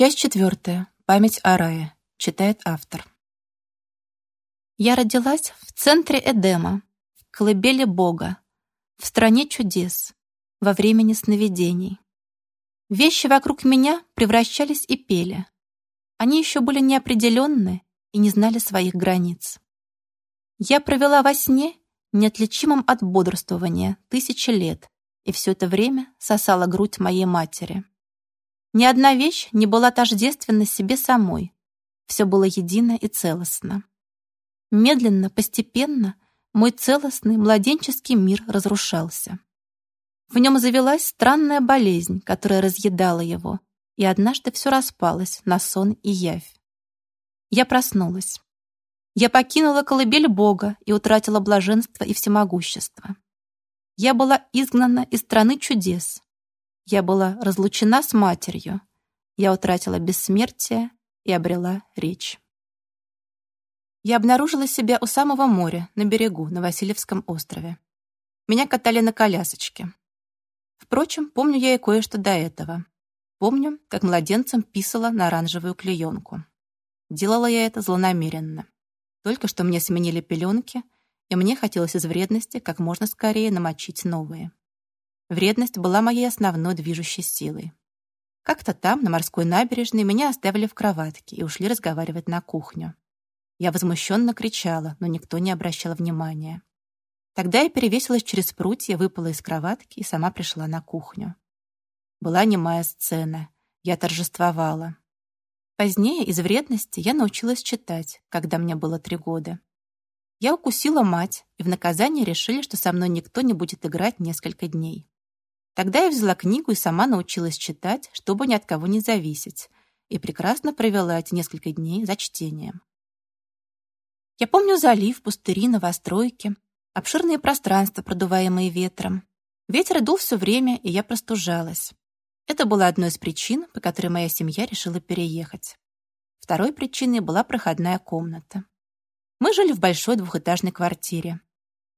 Часть четвертая. Память о рае. Читает автор. Я родилась в центре Эдема, в колыбели Бога, в стране чудес, во времени сновидений. Вещи вокруг меня превращались и пели. Они еще были неопределенны и не знали своих границ. Я провела во сне, неотличимым от бодрствования, тысячи лет, и все это время сосала грудь моей матери. Ни одна вещь не была тождественна себе самой. Все было едино и целостно. Медленно, постепенно мой целостный младенческий мир разрушался. В нем завелась странная болезнь, которая разъедала его, и однажды все распалось на сон и явь. Я проснулась. Я покинула колыбель Бога и утратила блаженство и всемогущество. Я была изгнана из страны чудес, я была разлучена с матерью. Я утратила бессмертие и обрела речь. Я обнаружила себя у самого моря, на берегу, на Васильевском острове. Меня катали на колясочке. Впрочем, помню я и кое-что до этого. Помню, как младенцем писала на оранжевую клеенку. Делала я это злонамеренно. Только что мне сменили пеленки, и мне хотелось из вредности как можно скорее намочить новые. Вредность была моей основной движущей силой. Как-то там, на морской набережной, меня оставили в кроватке и ушли разговаривать на кухню. Я возмущенно кричала, но никто не обращал внимания. Тогда я перевесилась через прутья, выпала из кроватки и сама пришла на кухню. Была немая сцена. Я торжествовала. Позднее, из вредности, я научилась читать, когда мне было три года. Я укусила мать, и в наказание решили, что со мной никто не будет играть несколько дней. Тогда я взяла книгу и сама научилась читать, чтобы ни от кого не зависеть, и прекрасно провела эти несколько дней за чтением. Я помню залив, пустыри, новостройки, обширные пространства, продуваемые ветром. Ветер дул все время, и я простужалась. Это было одной из причин, по которой моя семья решила переехать. Второй причиной была проходная комната. Мы жили в большой двухэтажной квартире.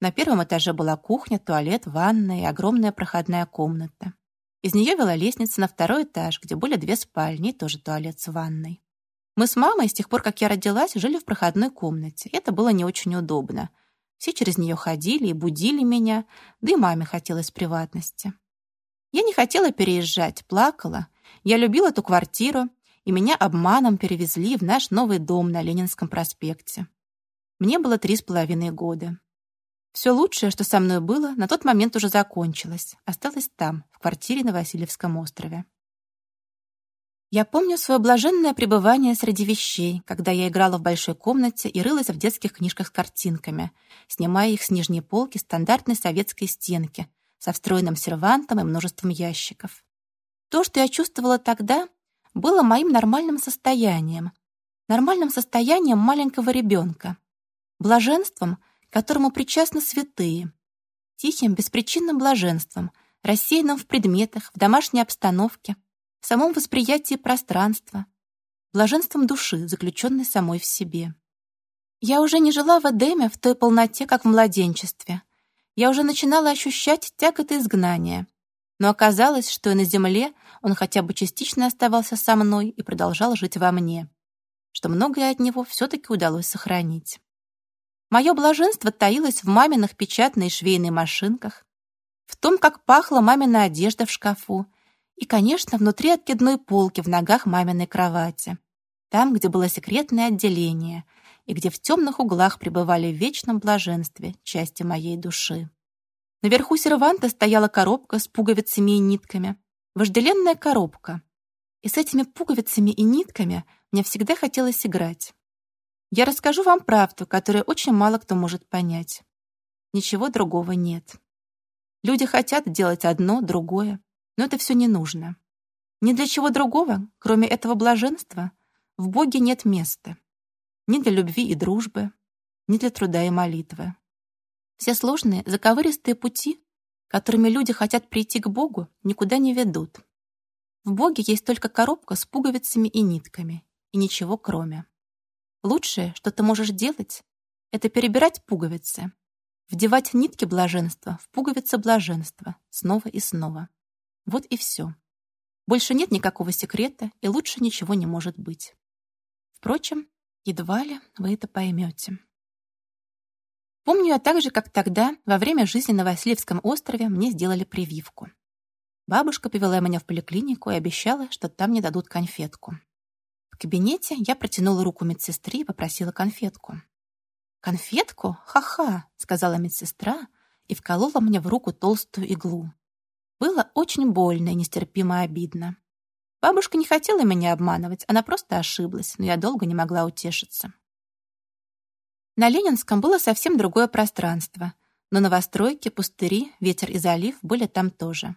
На первом этаже была кухня, туалет, ванная и огромная проходная комната. Из нее вела лестница на второй этаж, где были две спальни и тоже туалет с ванной. Мы с мамой с тех пор, как я родилась, жили в проходной комнате. Это было не очень удобно. Все через нее ходили и будили меня, да и маме хотелось приватности. Я не хотела переезжать, плакала. Я любила эту квартиру, и меня обманом перевезли в наш новый дом на Ленинском проспекте. Мне было три с половиной года. Все лучшее, что со мной было, на тот момент уже закончилось. Осталось там, в квартире на Васильевском острове. Я помню свое блаженное пребывание среди вещей, когда я играла в большой комнате и рылась в детских книжках с картинками, снимая их с нижней полки стандартной советской стенки со встроенным сервантом и множеством ящиков. То, что я чувствовала тогда, было моим нормальным состоянием, нормальным состоянием маленького ребенка, блаженством — которому причастны святые, тихим, беспричинным блаженством, рассеянным в предметах, в домашней обстановке, в самом восприятии пространства, блаженством души, заключенной самой в себе. Я уже не жила в Эдеме в той полноте, как в младенчестве. Я уже начинала ощущать тяготы изгнания. Но оказалось, что и на земле он хотя бы частично оставался со мной и продолжал жить во мне, что многое от него все-таки удалось сохранить. Мое блаженство таилось в маминых печатной и швейной машинках, в том, как пахла мамина одежда в шкафу и, конечно, внутри откидной полки в ногах маминой кровати, там, где было секретное отделение и где в темных углах пребывали в вечном блаженстве части моей души. Наверху серванта стояла коробка с пуговицами и нитками, вожделенная коробка. И с этими пуговицами и нитками мне всегда хотелось играть. Я расскажу вам правду, которую очень мало кто может понять. Ничего другого нет. Люди хотят делать одно, другое, но это все не нужно. Ни для чего другого, кроме этого блаженства, в Боге нет места. Ни для любви и дружбы, ни для труда и молитвы. Все сложные, заковыристые пути, которыми люди хотят прийти к Богу, никуда не ведут. В Боге есть только коробка с пуговицами и нитками, и ничего кроме. Лучшее, что ты можешь делать, это перебирать пуговицы, вдевать нитки блаженства в пуговицы блаженства снова и снова. Вот и все. Больше нет никакого секрета, и лучше ничего не может быть. Впрочем, едва ли вы это поймете. Помню я так же, как тогда, во время жизни на Васильевском острове, мне сделали прививку. Бабушка повела меня в поликлинику и обещала, что там мне дадут конфетку. В кабинете я протянула руку медсестре и попросила конфетку. «Конфетку? Ха-ха!» — сказала медсестра и вколола мне в руку толстую иглу. Было очень больно и нестерпимо обидно. Бабушка не хотела меня обманывать, она просто ошиблась, но я долго не могла утешиться. На Ленинском было совсем другое пространство, но новостройки, пустыри, ветер и залив были там тоже.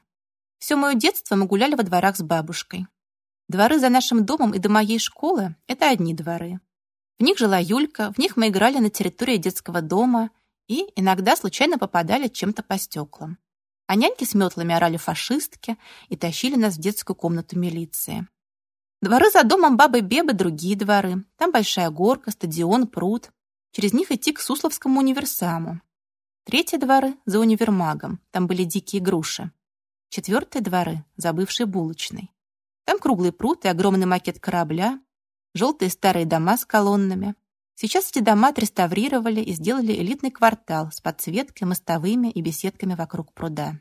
Все мое детство мы гуляли во дворах с бабушкой. Дворы за нашим домом и до моей школы — это одни дворы. В них жила Юлька, в них мы играли на территории детского дома и иногда случайно попадали чем-то по стеклам. А няньки с метлами орали фашистки и тащили нас в детскую комнату милиции. Дворы за домом бабы Бебы — другие дворы. Там большая горка, стадион, пруд. Через них идти к Сусловскому универсаму. Третьи дворы — за универмагом. Там были дикие груши. Четвертые дворы — за бывшей булочной. Там круглый пруд и огромный макет корабля, желтые старые дома с колоннами. Сейчас эти дома отреставрировали и сделали элитный квартал с подсветкой, мостовыми и беседками вокруг пруда.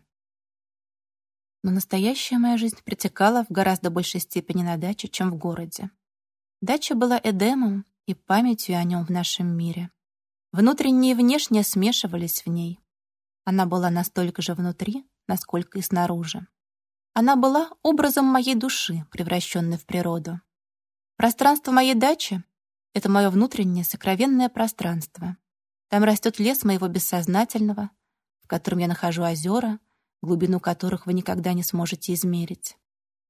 Но настоящая моя жизнь протекала в гораздо большей степени на даче, чем в городе. Дача была Эдемом и памятью о нем в нашем мире. Внутреннее и внешнее смешивались в ней. Она была настолько же внутри, насколько и снаружи. Она была образом моей души, превращенной в природу. Пространство моей дачи — это мое внутреннее сокровенное пространство. Там растет лес моего бессознательного, в котором я нахожу озера, глубину которых вы никогда не сможете измерить.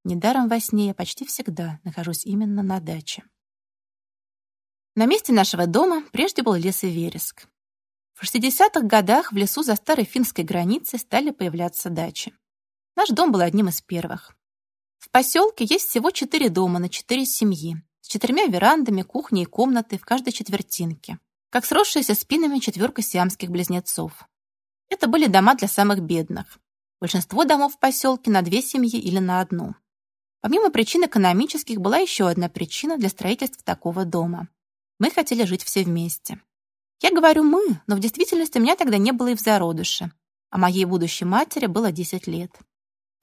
Недаром во сне я почти всегда нахожусь именно на даче. На месте нашего дома прежде был лес и вереск. В 60-х годах в лесу за старой финской границей стали появляться дачи. Наш дом был одним из первых. В поселке есть всего четыре дома на четыре семьи, с четырьмя верандами, кухней и комнатой в каждой четвертинке, как сросшаяся спинами четверка сиамских близнецов. Это были дома для самых бедных. Большинство домов в поселке на две семьи или на одну. Помимо причин экономических была еще одна причина для строительства такого дома. Мы хотели жить все вместе. Я говорю «мы», но в действительности меня тогда не было и в зародыше, а моей будущей матери было 10 лет.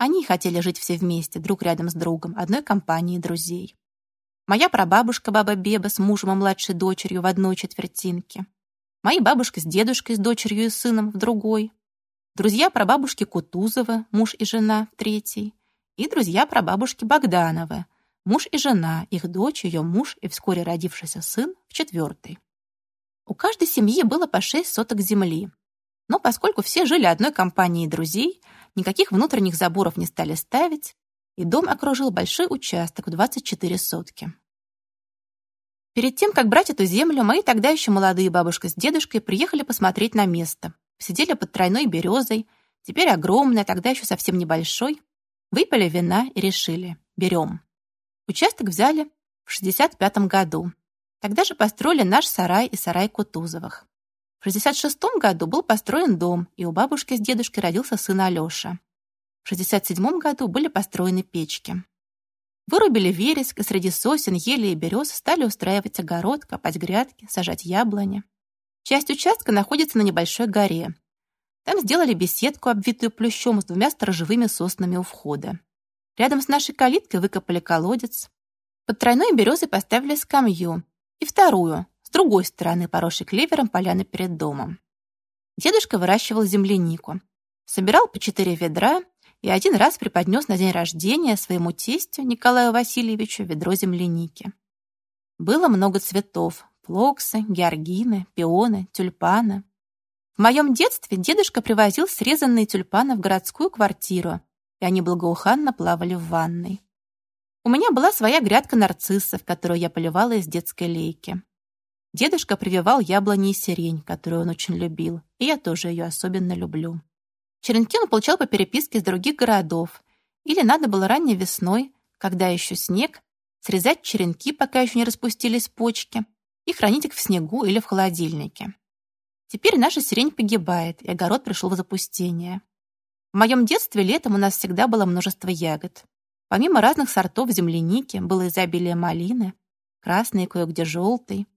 Они хотели жить все вместе, друг рядом с другом, одной компанией друзей. Моя прабабушка, баба Беба, с мужем и младшей дочерью в одной четвертинке. Мои бабушка с дедушкой, с дочерью и сыном в другой. Друзья прабабушки Кутузовы, муж и жена в третьей. И друзья прабабушки Богдановы, муж и жена, их дочь, ее муж и вскоре родившийся сын в четвертой. У каждой семьи было по шесть соток земли. Но поскольку все жили одной компанией друзей, никаких внутренних заборов не стали ставить, и дом окружил большой участок в 24 сотки. Перед тем, как брать эту землю, мои тогда еще молодые бабушка с дедушкой приехали посмотреть на место. Сидели под тройной березой, теперь огромной, тогда еще совсем небольшой. Выпили вина и решили – берем. Участок взяли в 65 году. Тогда же построили наш сарай и сарай Кутузовых. В 66 году был построен дом, и у бабушки с дедушкой родился сын Алёша. В 67 году были построены печки. Вырубили вереск, и среди сосен, ели и берез стали устраивать огород, копать грядки, сажать яблони. Часть участка находится на небольшой горе. Там сделали беседку, обвитую плющом, с двумя сторожевыми соснами у входа. Рядом с нашей калиткой выкопали колодец. Под тройной березой поставили скамью. И вторую, другой стороны, поросшей клевером поляны перед домом. Дедушка выращивал землянику. Собирал по четыре ведра и один раз преподнес на день рождения своему тестю Николаю Васильевичу ведро земляники. Было много цветов – плоксы, георгины, пионы, тюльпаны. В моем детстве дедушка привозил срезанные тюльпаны в городскую квартиру, и они благоуханно плавали в ванной. У меня была своя грядка нарциссов, которую я поливала из детской лейки. Дедушка прививал яблони и сирень, которую он очень любил, и я тоже ее особенно люблю. Черенки он получал по переписке из других городов, или надо было ранней весной, когда еще снег, срезать черенки, пока еще не распустились почки, и хранить их в снегу или в холодильнике. Теперь наша сирень погибает, и огород пришел в запустение. В моем детстве летом у нас всегда было множество ягод. Помимо разных сортов земляники было изобилие малины, красной кое-где желтой,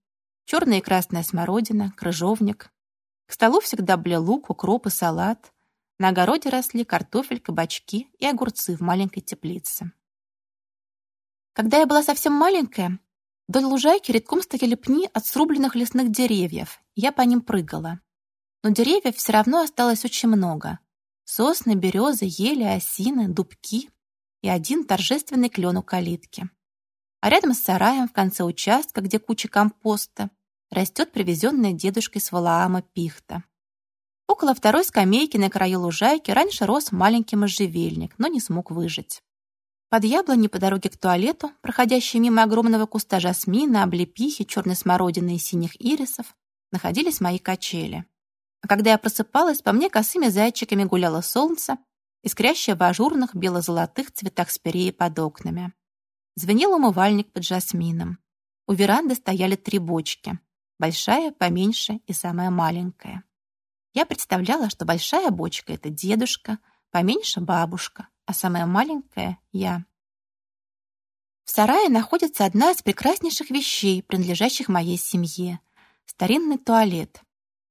черная и красная смородина, крыжовник. К столу всегда были лук, укроп и салат. На огороде росли картофель, кабачки и огурцы в маленькой теплице. Когда я была совсем маленькая, вдоль лужайки редком стояли пни от срубленных лесных деревьев, я по ним прыгала. Но деревьев все равно осталось очень много. Сосны, березы, ели, осины, дубки и один торжественный клен у калитки. А рядом с сараем в конце участка, где куча компоста, растет привезенная дедушкой с Валаама пихта. Около второй скамейки на краю лужайки раньше рос маленький можжевельник, но не смог выжить. Под яблоней по дороге к туалету, проходящей мимо огромного куста жасмина, облепихи, черной смородины и синих ирисов, находились мои качели. А когда я просыпалась, по мне косыми зайчиками гуляло солнце, искрящее в ажурных бело-золотых цветах спиреи под окнами. Звенел умывальник под жасмином. У веранды стояли три бочки. Большая, поменьше и самая маленькая. Я представляла, что большая бочка — это дедушка, поменьше — бабушка, а самая маленькая — я. В сарае находится одна из прекраснейших вещей, принадлежащих моей семье — старинный туалет.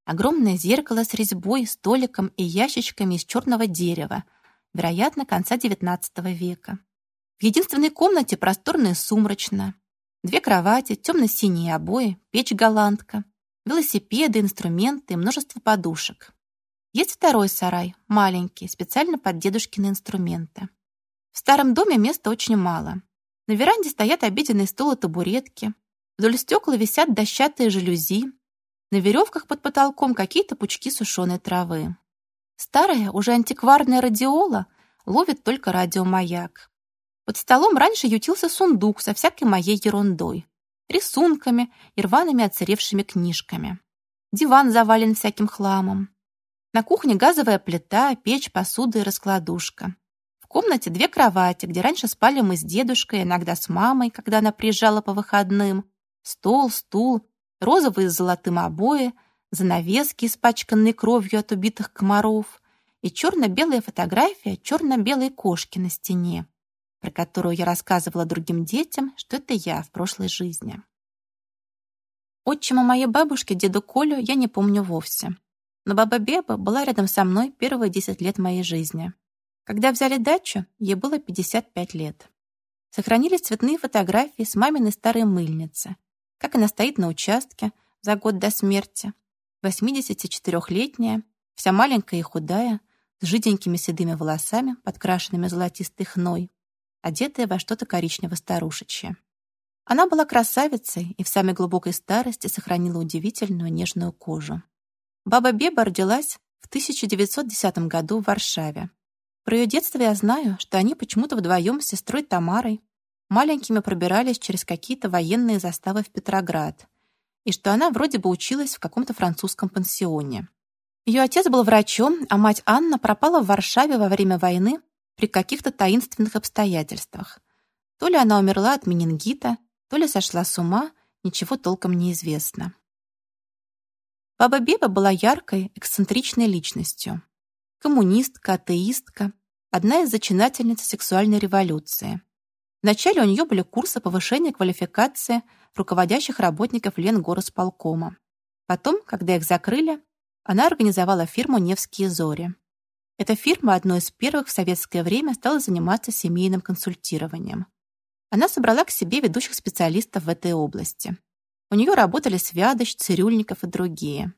Огромное зеркало с резьбой, столиком и ящичками из черного дерева, вероятно, конца XIX века. Единственной комнате просторно и сумрачно. Две кровати, темно-синие обои, печь-голландка, велосипеды, инструменты и множество подушек. Есть второй сарай, маленький, специально под дедушкины инструменты. В старом доме места очень мало. На веранде стоят обеденный стол и табуретки. Вдоль стекла висят дощатые жалюзи. На веревках под потолком какие-то пучки сушеной травы. Старая, уже антикварная радиола ловит только радиомаяк. Под столом раньше ютился сундук со всякой моей ерундой. Рисунками и рваными отсыревшими книжками. Диван завален всяким хламом. На кухне газовая плита, печь, посуда и раскладушка. В комнате две кровати, где раньше спали мы с дедушкой, иногда с мамой, когда она приезжала по выходным. Стол, стул, розовые с золотым обои, занавески, испачканные кровью от убитых комаров, и черно-белая фотография черно-белой кошки на стене, про которую я рассказывала другим детям, что это я в прошлой жизни. Отчима моей бабушки, деду Колю, я не помню вовсе. Но баба Беба была рядом со мной первые 10 лет моей жизни. Когда взяли дачу, ей было 55 лет. Сохранились цветные фотографии с маминой старой мыльницы, как она стоит на участке за год до смерти, 84-летняя, вся маленькая и худая, с жиденькими седыми волосами, подкрашенными золотистой хной, одетая во что-то коричнево-старушечье. Она была красавицей и в самой глубокой старости сохранила удивительную нежную кожу. Баба Беба родилась в 1910 году в Варшаве. Про ее детство я знаю, что они почему-то вдвоем с сестрой Тамарой маленькими пробирались через какие-то военные заставы в Петроград, и что она вроде бы училась в каком-то французском пансионе. Ее отец был врачом, а мать Анна пропала в Варшаве во время войны при каких-то таинственных обстоятельствах. То ли она умерла от менингита, то ли сошла с ума, ничего толком не известно. Баба Беба была яркой, эксцентричной личностью. Коммунистка, атеистка, одна из зачинательниц сексуальной революции. Вначале у нее были курсы повышения квалификации руководящих работников Ленгоросполкома. Потом, когда их закрыли, она организовала фирму «Невские зори». Эта фирма одной из первых в советское время стала заниматься семейным консультированием. Она собрала к себе ведущих специалистов в этой области. У нее работали Свядощ, Цирюльников и другие.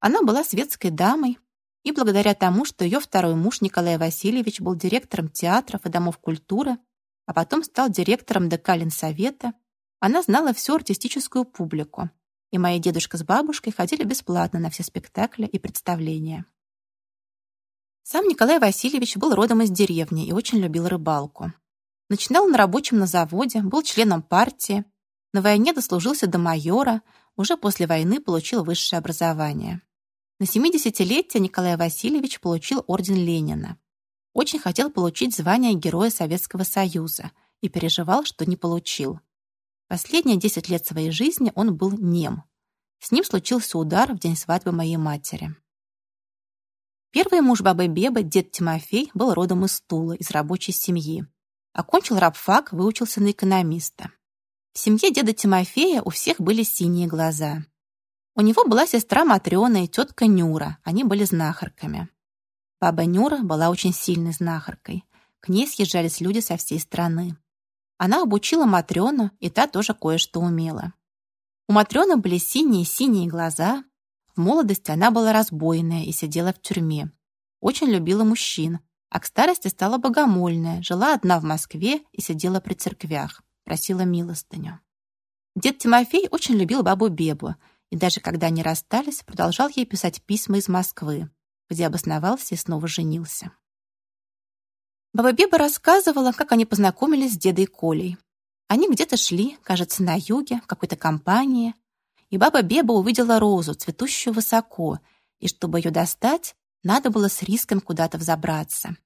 Она была светской дамой, и благодаря тому, что ее второй муж Николай Васильевич был директором театров и домов культуры, а потом стал директором ДК Ленсовета, она знала всю артистическую публику, и мои дедушка с бабушкой ходили бесплатно на все спектакли и представления. Сам Николай Васильевич был родом из деревни и очень любил рыбалку. Начинал на рабочем на заводе, был членом партии, на войне дослужился до майора, уже после войны получил высшее образование. На 70-летие Николай Васильевич получил орден Ленина. Очень хотел получить звание Героя Советского Союза и переживал, что не получил. Последние 10 лет своей жизни он был нем. С ним случился удар в день свадьбы моей матери. Первый муж бабы Бебы, дед Тимофей, был родом из Тулы, из рабочей семьи. Окончил рабфак, выучился на экономиста. В семье деда Тимофея у всех были синие глаза. У него была сестра Матрёна и тетка Нюра, они были знахарками. Баба Нюра была очень сильной знахаркой. К ней съезжались люди со всей страны. Она обучила Матрёну, и та тоже кое-что умела. У Матрёны были синие-синие глаза. В молодости она была разбойная и сидела в тюрьме. Очень любила мужчин, а к старости стала богомольная, жила одна в Москве и сидела при церквях, просила милостыню. Дед Тимофей очень любил бабу Бебу, и даже когда они расстались, продолжал ей писать письма из Москвы, где обосновался и снова женился. Баба Беба рассказывала, как они познакомились с дедой Колей. Они где-то шли, кажется, на юге, в какой-то компании, и баба Беба увидела розу, цветущую высоко, и чтобы ее достать, надо было с риском куда-то взобраться.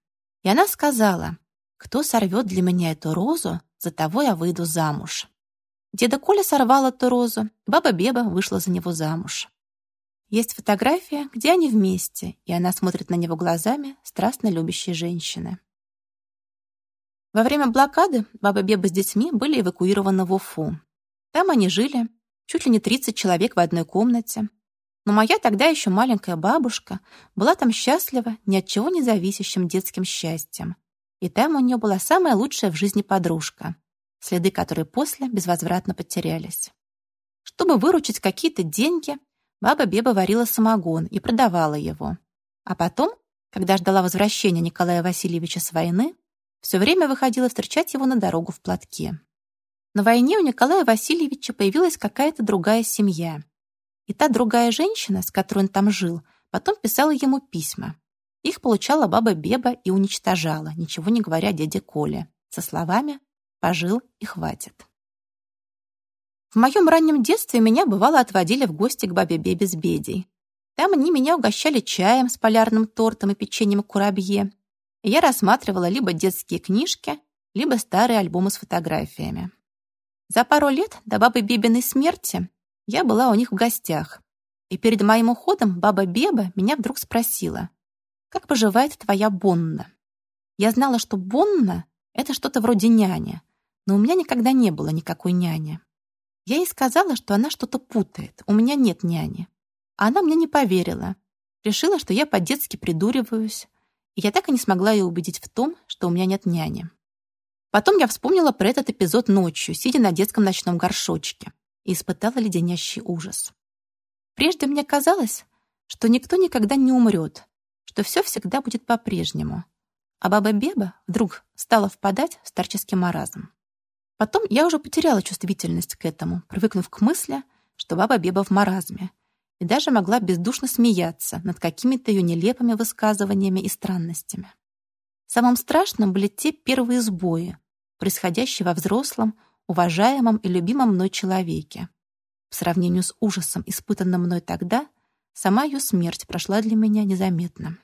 И она сказала, кто сорвет для меня эту розу, за того я выйду замуж. Деда Коля сорвал эту розу, баба Беба вышла за него замуж. Есть фотография, где они вместе, и она смотрит на него глазами страстно любящей женщины. Во время блокады баба Беба с детьми были эвакуированы в Уфу. Там они жили, чуть ли не 30 человек в одной комнате. Но моя тогда еще маленькая бабушка была там счастлива ни от чего не зависящим детским счастьем. И там у нее была самая лучшая в жизни подружка, следы которой после безвозвратно потерялись. Чтобы выручить какие-то деньги, баба Беба варила самогон и продавала его. А потом, когда ждала возвращения Николая Васильевича с войны, все время выходила встречать его на дорогу в платке. На войне у Николая Васильевича появилась какая-то другая семья. И та другая женщина, с которой он там жил, потом писала ему письма. Их получала баба Беба и уничтожала, ничего не говоря дяде Коле, со словами «пожил и хватит». В моем раннем детстве меня бывало отводили в гости к бабе Бебе с Бедей. Там они меня угощали чаем с полярным тортом и печеньем курабье, я рассматривала либо детские книжки, либо старые альбомы с фотографиями. За пару лет до бабы Бебиной смерти я была у них в гостях, и перед моим уходом баба Беба меня вдруг спросила, «Как поживает твоя Бонна?» Я знала, что Бонна — это что-то вроде няни, но у меня никогда не было никакой няни. Я ей сказала, что она что-то путает, у меня нет няни. А она мне не поверила. Решила, что я по-детски придуриваюсь, и я так и не смогла ее убедить в том, что у меня нет няни. Потом я вспомнила про этот эпизод ночью, сидя на детском ночном горшочке, и испытала леденящий ужас. Прежде мне казалось, что никто никогда не умрет, что все всегда будет по-прежнему. А баба Беба вдруг стала впадать в старческий маразм. Потом я уже потеряла чувствительность к этому, привыкнув к мысли, что баба Беба в маразме, и даже могла бездушно смеяться над какими-то ее нелепыми высказываниями и странностями. Самым страшным были те первые сбои, происходящие во взрослом, уважаемом и любимом мной человеке. В сравнении с ужасом, испытанным мной тогда, сама ее смерть прошла для меня незаметно.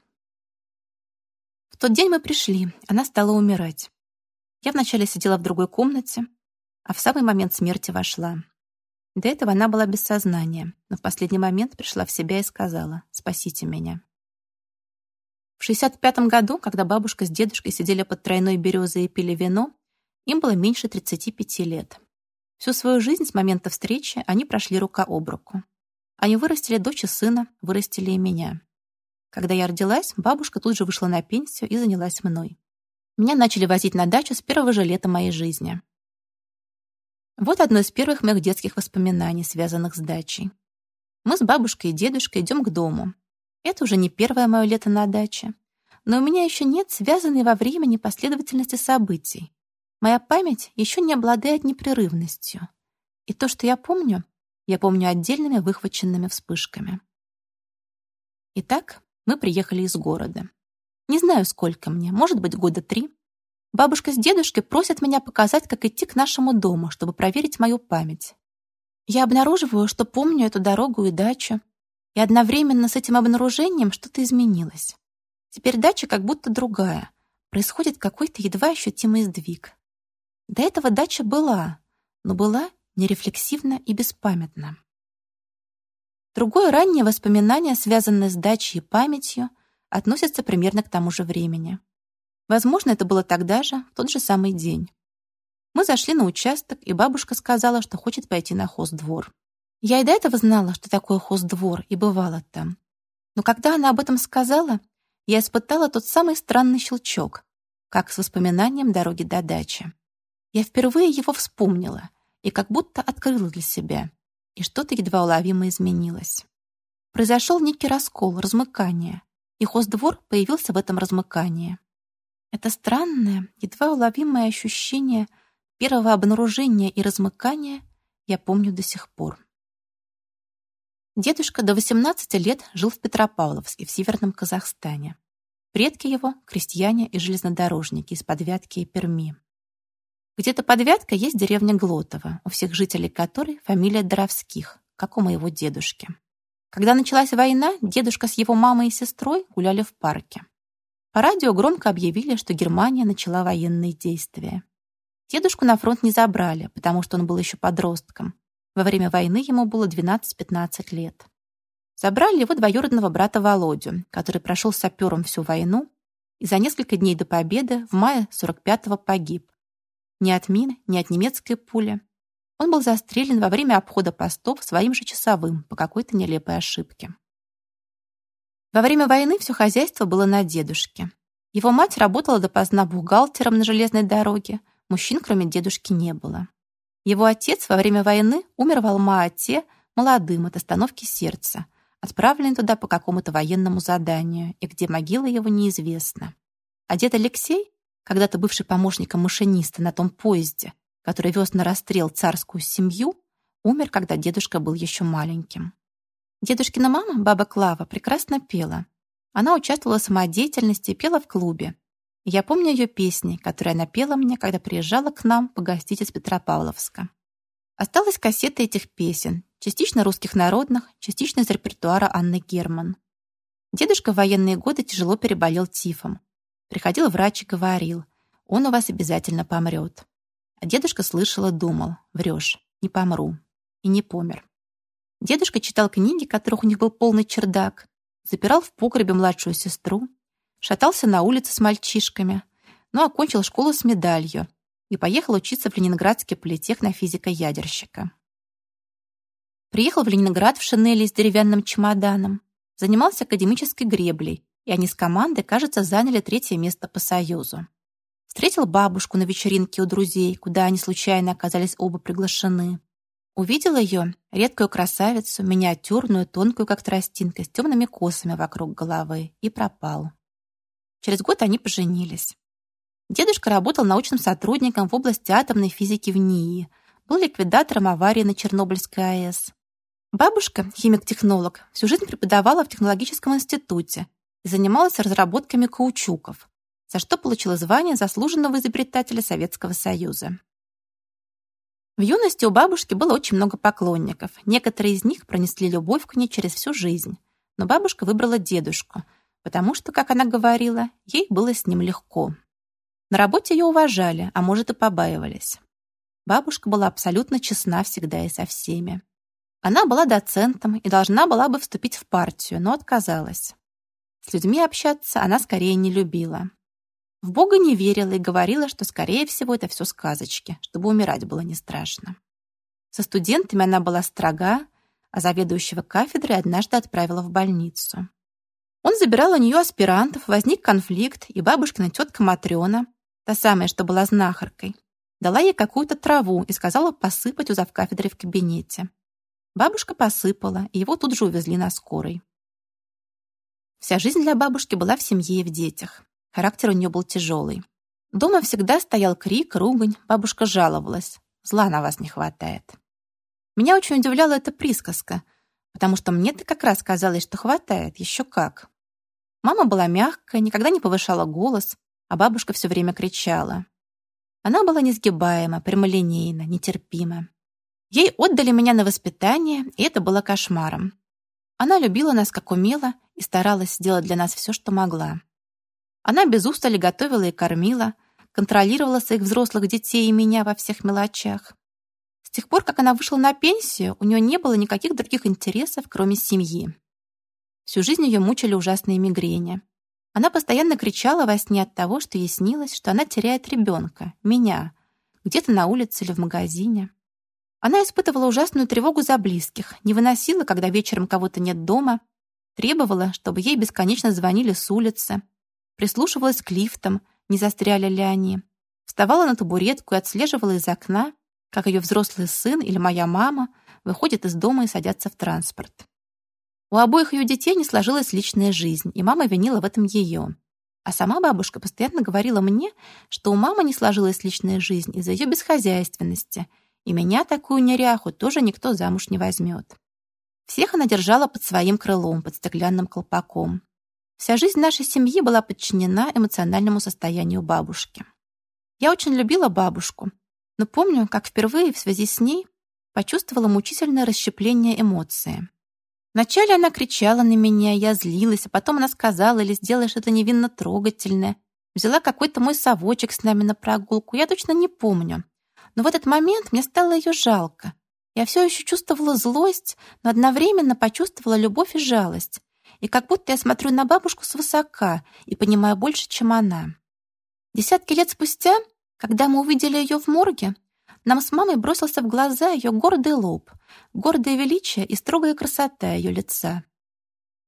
В тот день мы пришли, она стала умирать. Я вначале сидела в другой комнате, а в самый момент смерти вошла. До этого она была без сознания, но в последний момент пришла в себя и сказала «Спасите меня». В 65-м году, когда бабушка с дедушкой сидели под тройной березой и пили вино, им было меньше 35 лет. Всю свою жизнь с момента встречи они прошли рука об руку. Они вырастили дочь и сына, вырастили и меня. Когда я родилась, бабушка тут же вышла на пенсию и занялась мной. Меня начали возить на дачу с первого же лета моей жизни. Вот одно из первых моих детских воспоминаний, связанных с дачей. Мы с бабушкой и дедушкой идем к дому. Это уже не первое мое лето на даче. Но у меня еще нет связанной во времени последовательности событий. Моя память еще не обладает непрерывностью. И то, что я помню, я помню отдельными выхваченными вспышками. Итак, мы приехали из города. Не знаю, сколько мне, может быть, года три. Бабушка с дедушкой просят меня показать, как идти к нашему дому, чтобы проверить мою память. Я обнаруживаю, что помню эту дорогу и дачу, и одновременно с этим обнаружением что-то изменилось. Теперь дача как будто другая. Происходит какой-то едва ощутимый сдвиг. До этого дача была, но была нерефлексивна и беспамятна. Другое раннее воспоминание, связанное с дачей и памятью, относится примерно к тому же времени. Возможно, это было тогда же, в тот же самый день. Мы зашли на участок, и бабушка сказала, что хочет пойти на хоздвор. Я и до этого знала, что такое хоздвор, и бывала там. Но когда она об этом сказала, я испытала тот самый странный щелчок, как с воспоминанием дороги до дачи. Я впервые его вспомнила и как будто открыла для себя, и что-то едва уловимо изменилось. Произошел некий раскол, размыкание, и хоздвор появился в этом размыкании. Это странное, едва уловимое ощущение первого обнаружения и размыкания я помню до сих пор. Дедушка до 18 лет жил в Петропавловске в Северном Казахстане. Предки его — крестьяне и железнодорожники из Подвятки и Перми. Где-то под Вяткой есть деревня Глотова, у всех жителей которой фамилия Доровских, как у моего дедушки. Когда началась война, дедушка с его мамой и сестрой гуляли в парке. По радио громко объявили, что Германия начала военные действия. Дедушку на фронт не забрали, потому что он был еще подростком. Во время войны ему было 12-15 лет. Забрали его двоюродного брата Володю, который прошел сапером всю войну и за несколько дней до победы в мае 45-го погиб. Ни от мин, ни от немецкой пули. Он был застрелен во время обхода постов своим же часовым по какой-то нелепой ошибке. Во время войны все хозяйство было на дедушке. Его мать работала допоздна бухгалтером на железной дороге, мужчин кроме дедушки не было. Его отец во время войны умер в Алма-Ате молодым от остановки сердца, отправленный туда по какому-то военному заданию, и где могила его неизвестна. А дед Алексей, когда-то бывший помощником машиниста на том поезде, который вез на расстрел царскую семью, умер, когда дедушка был еще маленьким. Дедушкина мама, баба Клава, прекрасно пела. Она участвовала в самодеятельности и пела в клубе, я помню ее песни, которые она пела мне, когда приезжала к нам погостить из Петропавловска. Осталась кассета этих песен, частично русских народных, частично из репертуара Анны Герман. Дедушка в военные годы тяжело переболел тифом. Приходил врач и говорил, он у вас обязательно помрет. А дедушка слышал и думал, врешь, не помру. И не помер. Дедушка читал книги, которых у них был полный чердак, запирал в погребе младшую сестру, шатался на улице с мальчишками, но окончил школу с медалью и поехал учиться в Ленинградский политех на физика-ядерщика. Приехал в Ленинград в шинели с деревянным чемоданом, занимался академической греблей, и они с командой, кажется, заняли третье место по Союзу. Встретил бабушку на вечеринке у друзей, куда они случайно оказались оба приглашены. Увидел ее, редкую красавицу, миниатюрную, тонкую, как тростинка, с темными косами вокруг головы, и пропал. Через год они поженились. Дедушка работал научным сотрудником в области атомной физики в НИИ, был ликвидатором аварии на Чернобыльской АЭС. Бабушка, химик-технолог, всю жизнь преподавала в технологическом институте и занималась разработками каучуков, за что получила звание заслуженного изобретателя Советского Союза. В юности у бабушки было очень много поклонников. Некоторые из них пронесли любовь к ней через всю жизнь. Но бабушка выбрала дедушку – потому что, как она говорила, ей было с ним легко. На работе ее уважали, а может и побаивались. Бабушка была абсолютно честна всегда и со всеми. Она была доцентом и должна была бы вступить в партию, но отказалась. С людьми общаться она скорее не любила. В Бога не верила и говорила, что, скорее всего, это все сказочки, чтобы умирать было не страшно. Со студентами она была строга, а заведующего кафедрой однажды отправила в больницу. Он забирал у нее аспирантов, возник конфликт, и бабушкина тетка Матрена, та самая, что была знахаркой, дала ей какую-то траву и сказала посыпать у завкафедры в кабинете. Бабушка посыпала, и его тут же увезли на скорой. Вся жизнь для бабушки была в семье и в детях. Характер у нее был тяжелый. Дома всегда стоял крик, ругань, бабушка жаловалась. Зла на вас не хватает. Меня очень удивляла эта присказка, потому что мне-то как раз казалось, что хватает, еще как. Мама была мягкая, никогда не повышала голос, а бабушка все время кричала. Она была несгибаема, прямолинейна, нетерпима. Ей отдали меня на воспитание, и это было кошмаром. Она любила нас как умела и старалась сделать для нас все, что могла. Она без устали готовила и кормила, контролировала своих взрослых детей и меня во всех мелочах. С тех пор, как она вышла на пенсию, у нее не было никаких других интересов, кроме семьи. Всю жизнь ее мучили ужасные мигрени. Она постоянно кричала во сне от того, что ей снилось, что она теряет ребенка, меня, где-то на улице или в магазине. Она испытывала ужасную тревогу за близких, не выносила, когда вечером кого-то нет дома, требовала, чтобы ей бесконечно звонили с улицы, прислушивалась к лифтам, не застряли ли они, вставала на табуретку и отслеживала из окна, как ее взрослый сын или моя мама выходят из дома и садятся в транспорт. У обоих ее детей не сложилась личная жизнь, и мама винила в этом ее. А сама бабушка постоянно говорила мне, что у мамы не сложилась личная жизнь из-за ее бесхозяйственности, и меня, такую неряху, тоже никто замуж не возьмет. Всех она держала под своим крылом, под стеклянным колпаком. Вся жизнь нашей семьи была подчинена эмоциональному состоянию бабушки. Я очень любила бабушку, но помню, как впервые в связи с ней почувствовала мучительное расщепление эмоции. Вначале она кричала на меня, я злилась, а потом она сказала или сделала что-то невинно трогательное. Взяла какой-то мой совочек с нами на прогулку, я точно не помню. Но в этот момент мне стало ее жалко. Я все еще чувствовала злость, но одновременно почувствовала любовь и жалость. И как будто я смотрю на бабушку свысока и понимаю больше, чем она. Десятки лет спустя, когда мы увидели ее в морге, нам с мамой бросился в глаза ее гордый лоб, гордое величие и строгая красота ее лица.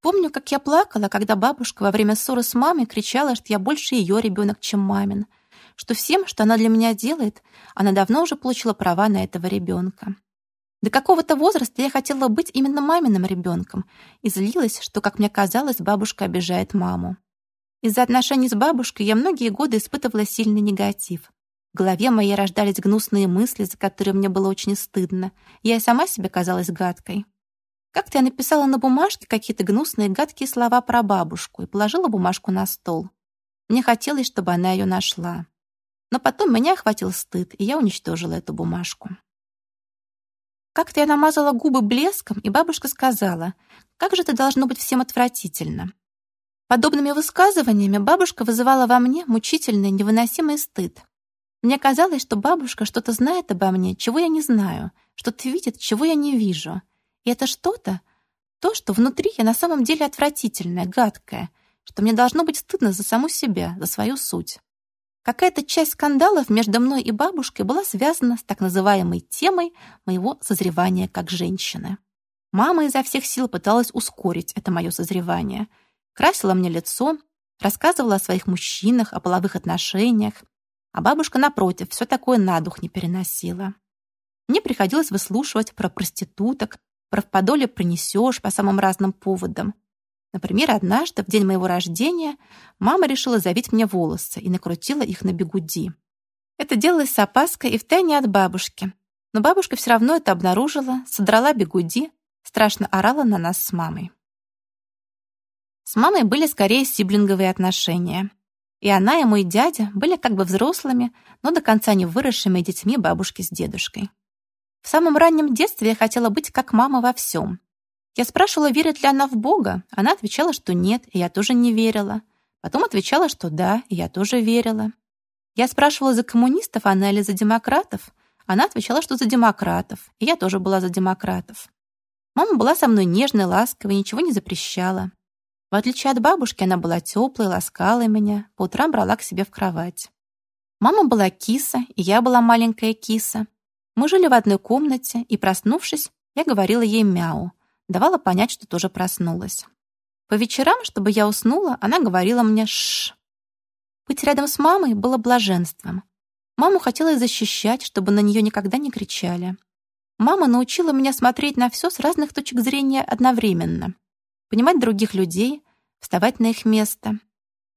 Помню, как я плакала, когда бабушка во время ссоры с мамой кричала, что я больше ее ребенок, чем мамин, что всем, что она для меня делает, она давно уже получила права на этого ребенка. До какого-то возраста я хотела быть именно маминым ребенком и злилась, что, как мне казалось, бабушка обижает маму. Из-за отношений с бабушкой я многие годы испытывала сильный негатив. В голове моей рождались гнусные мысли, за которые мне было очень стыдно. Я и сама себе казалась гадкой. Как-то я написала на бумажке какие-то гнусные гадкие слова про бабушку и положила бумажку на стол. Мне хотелось, чтобы она ее нашла. Но потом меня охватил стыд, и я уничтожила эту бумажку. Как-то я намазала губы блеском, и бабушка сказала, «Как же это должно быть всем отвратительно». Подобными высказываниями бабушка вызывала во мне мучительный, невыносимый стыд. Мне казалось, что бабушка что-то знает обо мне, чего я не знаю, что-то видит, чего я не вижу. И это что-то, то, что внутри я на самом деле отвратительное, гадкое, что мне должно быть стыдно за саму себя, за свою суть. Какая-то часть скандалов между мной и бабушкой была связана с так называемой темой моего созревания как женщины. Мама изо всех сил пыталась ускорить это мое созревание. Красила мне лицо, рассказывала о своих мужчинах, о половых отношениях, а бабушка, напротив, все такое на дух не переносила. Мне приходилось выслушивать про проституток, про в подоле принесешь по самым разным поводам. Например, однажды, в день моего рождения, мама решила завить мне волосы и накрутила их на бегуди. Это делалось с опаской и втайне от бабушки. Но бабушка все равно это обнаружила, содрала бегуди, страшно орала на нас с мамой. С мамой были скорее сиблинговые отношения. И она, и мой дядя были как бы взрослыми, но до конца не выросшими детьми бабушки с дедушкой. В самом раннем детстве я хотела быть как мама во всем. Я спрашивала, верит ли она в Бога. Она отвечала, что нет, и я тоже не верила. Потом отвечала, что да, и я тоже верила. Я спрашивала за коммунистов, она или за демократов. Она отвечала, что за демократов, и я тоже была за демократов. Мама была со мной нежной, ласковой, ничего не запрещала. В отличие от бабушки, она была теплой, ласкала меня, по утрам брала к себе в кровать. Мама была киса, и я была маленькая киса. Мы жили в одной комнате, и, проснувшись, я говорила ей мяу, давала понять, что тоже проснулась. По вечерам, чтобы я уснула, она говорила мне «шш». Быть рядом с мамой было блаженством. Маму хотелось защищать, чтобы на нее никогда не кричали. Мама научила меня смотреть на все с разных точек зрения одновременно — понимать других людей, вставать на их место.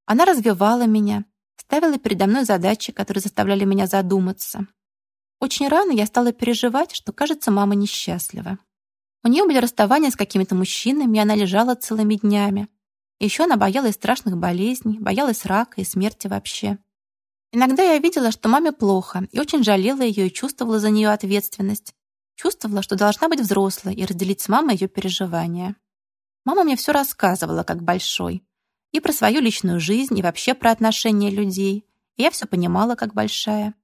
Она развивала меня, ставила передо мной задачи, которые заставляли меня задуматься. Очень рано я стала переживать, что, кажется, мама несчастлива. У нее были расставания с какими-то мужчинами, и она лежала целыми днями. Еще она боялась страшных болезней, боялась рака и смерти вообще. Иногда я видела, что маме плохо, и очень жалела ее и чувствовала за нее ответственность. Чувствовала, что должна быть взрослой и разделить с мамой ее переживания. Мама мне все рассказывала, как большой. И про свою личную жизнь, и вообще про отношения людей. И я все понимала, как большая.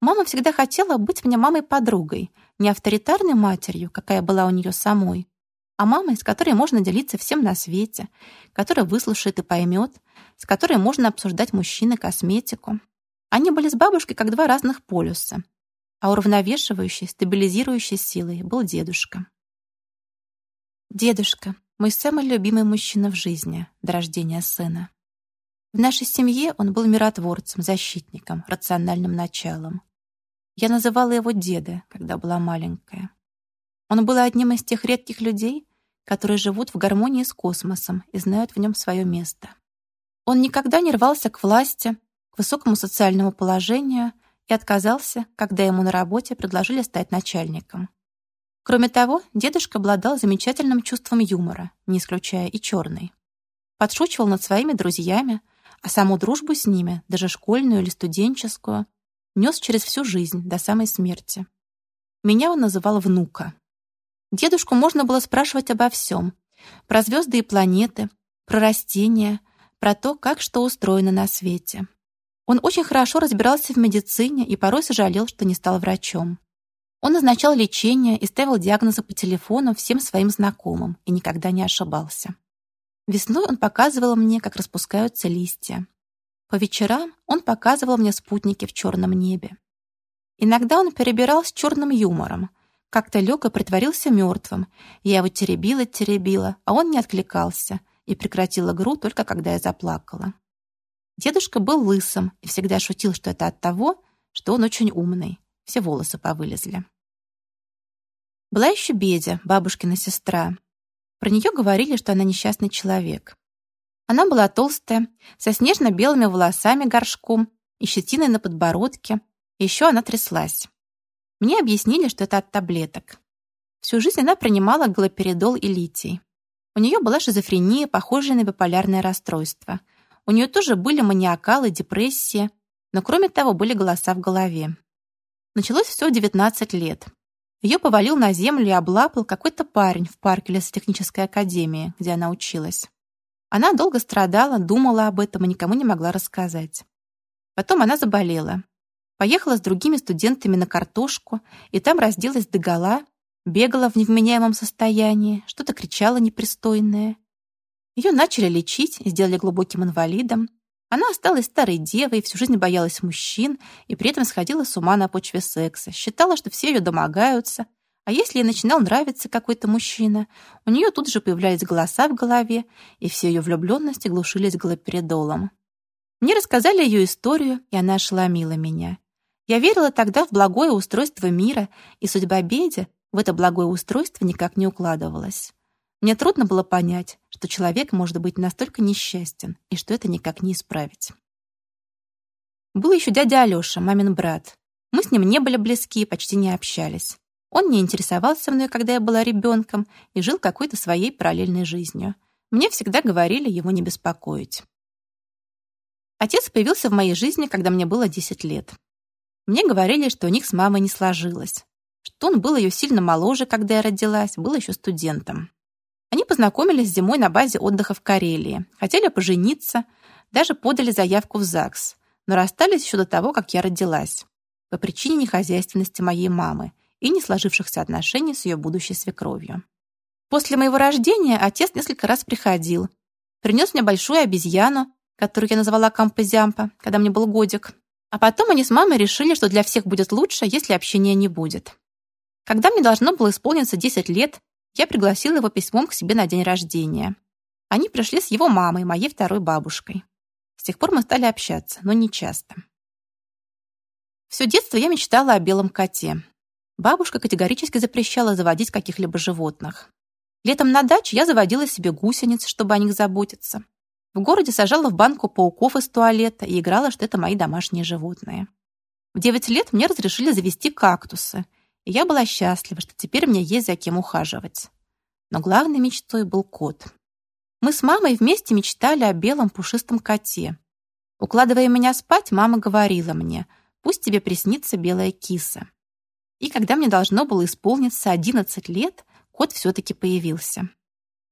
Мама всегда хотела быть мне мамой-подругой, не авторитарной матерью, какая была у нее самой, а мамой, с которой можно делиться всем на свете, которая выслушает и поймет, с которой можно обсуждать мужчин и косметику. Они были с бабушкой как два разных полюса, а уравновешивающей, стабилизирующей силой был дедушка. Дедушка — мой самый любимый мужчина в жизни до рождения сына. В нашей семье он был миротворцем, защитником, рациональным началом. Я называла его деда, когда была маленькая. Он был одним из тех редких людей, которые живут в гармонии с космосом и знают в нем свое место. Он никогда не рвался к власти, к высокому социальному положению и отказался, когда ему на работе предложили стать начальником. Кроме того, дедушка обладал замечательным чувством юмора, не исключая и черный. Подшучивал над своими друзьями, а саму дружбу с ними, даже школьную или студенческую, нес через всю жизнь до самой смерти. Меня он называл внука. Дедушку можно было спрашивать обо всем. Про звезды и планеты, про растения, про то, как что устроено на свете. Он очень хорошо разбирался в медицине и порой сожалел, что не стал врачом. Он назначал лечение и ставил диагнозы по телефону всем своим знакомым и никогда не ошибался. Весной он показывал мне, как распускаются листья. По вечерам он показывал мне спутники в черном небе. Иногда он перебирал с черным юмором. Как-то и притворился мертвым. Я его теребила-теребила, а он не откликался и прекратил игру только когда я заплакала. Дедушка был лысым и всегда шутил, что это от того, что он очень умный. Все волосы повылезли. Была еще Бедя, бабушкина сестра. Про нее говорили, что она несчастный человек. Она была толстая, со снежно-белыми волосами горшком и щетиной на подбородке. Еще она тряслась. Мне объяснили, что это от таблеток. Всю жизнь она принимала галоперидол и литий. У нее была шизофрения, похожая на биполярное расстройство. У нее тоже были маниакалы, депрессия, но кроме того были голоса в голове. Началось все в 19 лет. Ее повалил на землю и облапал какой-то парень в парке лесотехнической академии, где она училась. Она долго страдала, думала об этом и никому не могла рассказать. Потом она заболела. Поехала с другими студентами на картошку, и там разделась догола, бегала в невменяемом состоянии, что-то кричала непристойное. Ее начали лечить, сделали глубоким инвалидом, она осталась старой девой, всю жизнь боялась мужчин и при этом сходила с ума на почве секса. Считала, что все ее домогаются. А если ей начинал нравиться какой-то мужчина, у нее тут же появлялись голоса в голове, и все ее влюбленности глушились галоперидолом. Мне рассказали ее историю, и она ошеломила меня. Я верила тогда в благое устройство мира, и судьба Беди в это благое устройство никак не укладывалась. Мне трудно было понять, что человек может быть настолько несчастен и что это никак не исправить. Был еще дядя Алёша, мамин брат. Мы с ним не были близки, почти не общались. Он не интересовался мной, когда я была ребенком, и жил какой-то своей параллельной жизнью. Мне всегда говорили его не беспокоить. Отец появился в моей жизни, когда мне было 10 лет. Мне говорили, что у них с мамой не сложилось, что он был ее сильно моложе, когда я родилась, был еще студентом. Они познакомились зимой на базе отдыха в Карелии, хотели пожениться, даже подали заявку в ЗАГС, но расстались еще до того, как я родилась, по причине нехозяйственности моей мамы и не сложившихся отношений с ее будущей свекровью. После моего рождения отец несколько раз приходил, принес мне большую обезьяну, которую я назвала Кампозямпа, когда мне был годик, а потом они с мамой решили, что для всех будет лучше, если общения не будет. Когда мне должно было исполниться 10 лет, я пригласила его письмом к себе на день рождения. Они пришли с его мамой, моей второй бабушкой. С тех пор мы стали общаться, но не часто. Все детство я мечтала о белом коте. Бабушка категорически запрещала заводить каких-либо животных. Летом на даче я заводила себе гусениц, чтобы о них заботиться. В городе сажала в банку пауков из туалета и играла, что это мои домашние животные. В 9 лет мне разрешили завести кактусы — я была счастлива, что теперь мне есть за кем ухаживать. Но главной мечтой был кот. Мы с мамой вместе мечтали о белом пушистом коте. Укладывая меня спать, мама говорила мне, пусть тебе приснится белая киса. И когда мне должно было исполниться 11 лет, кот все-таки появился.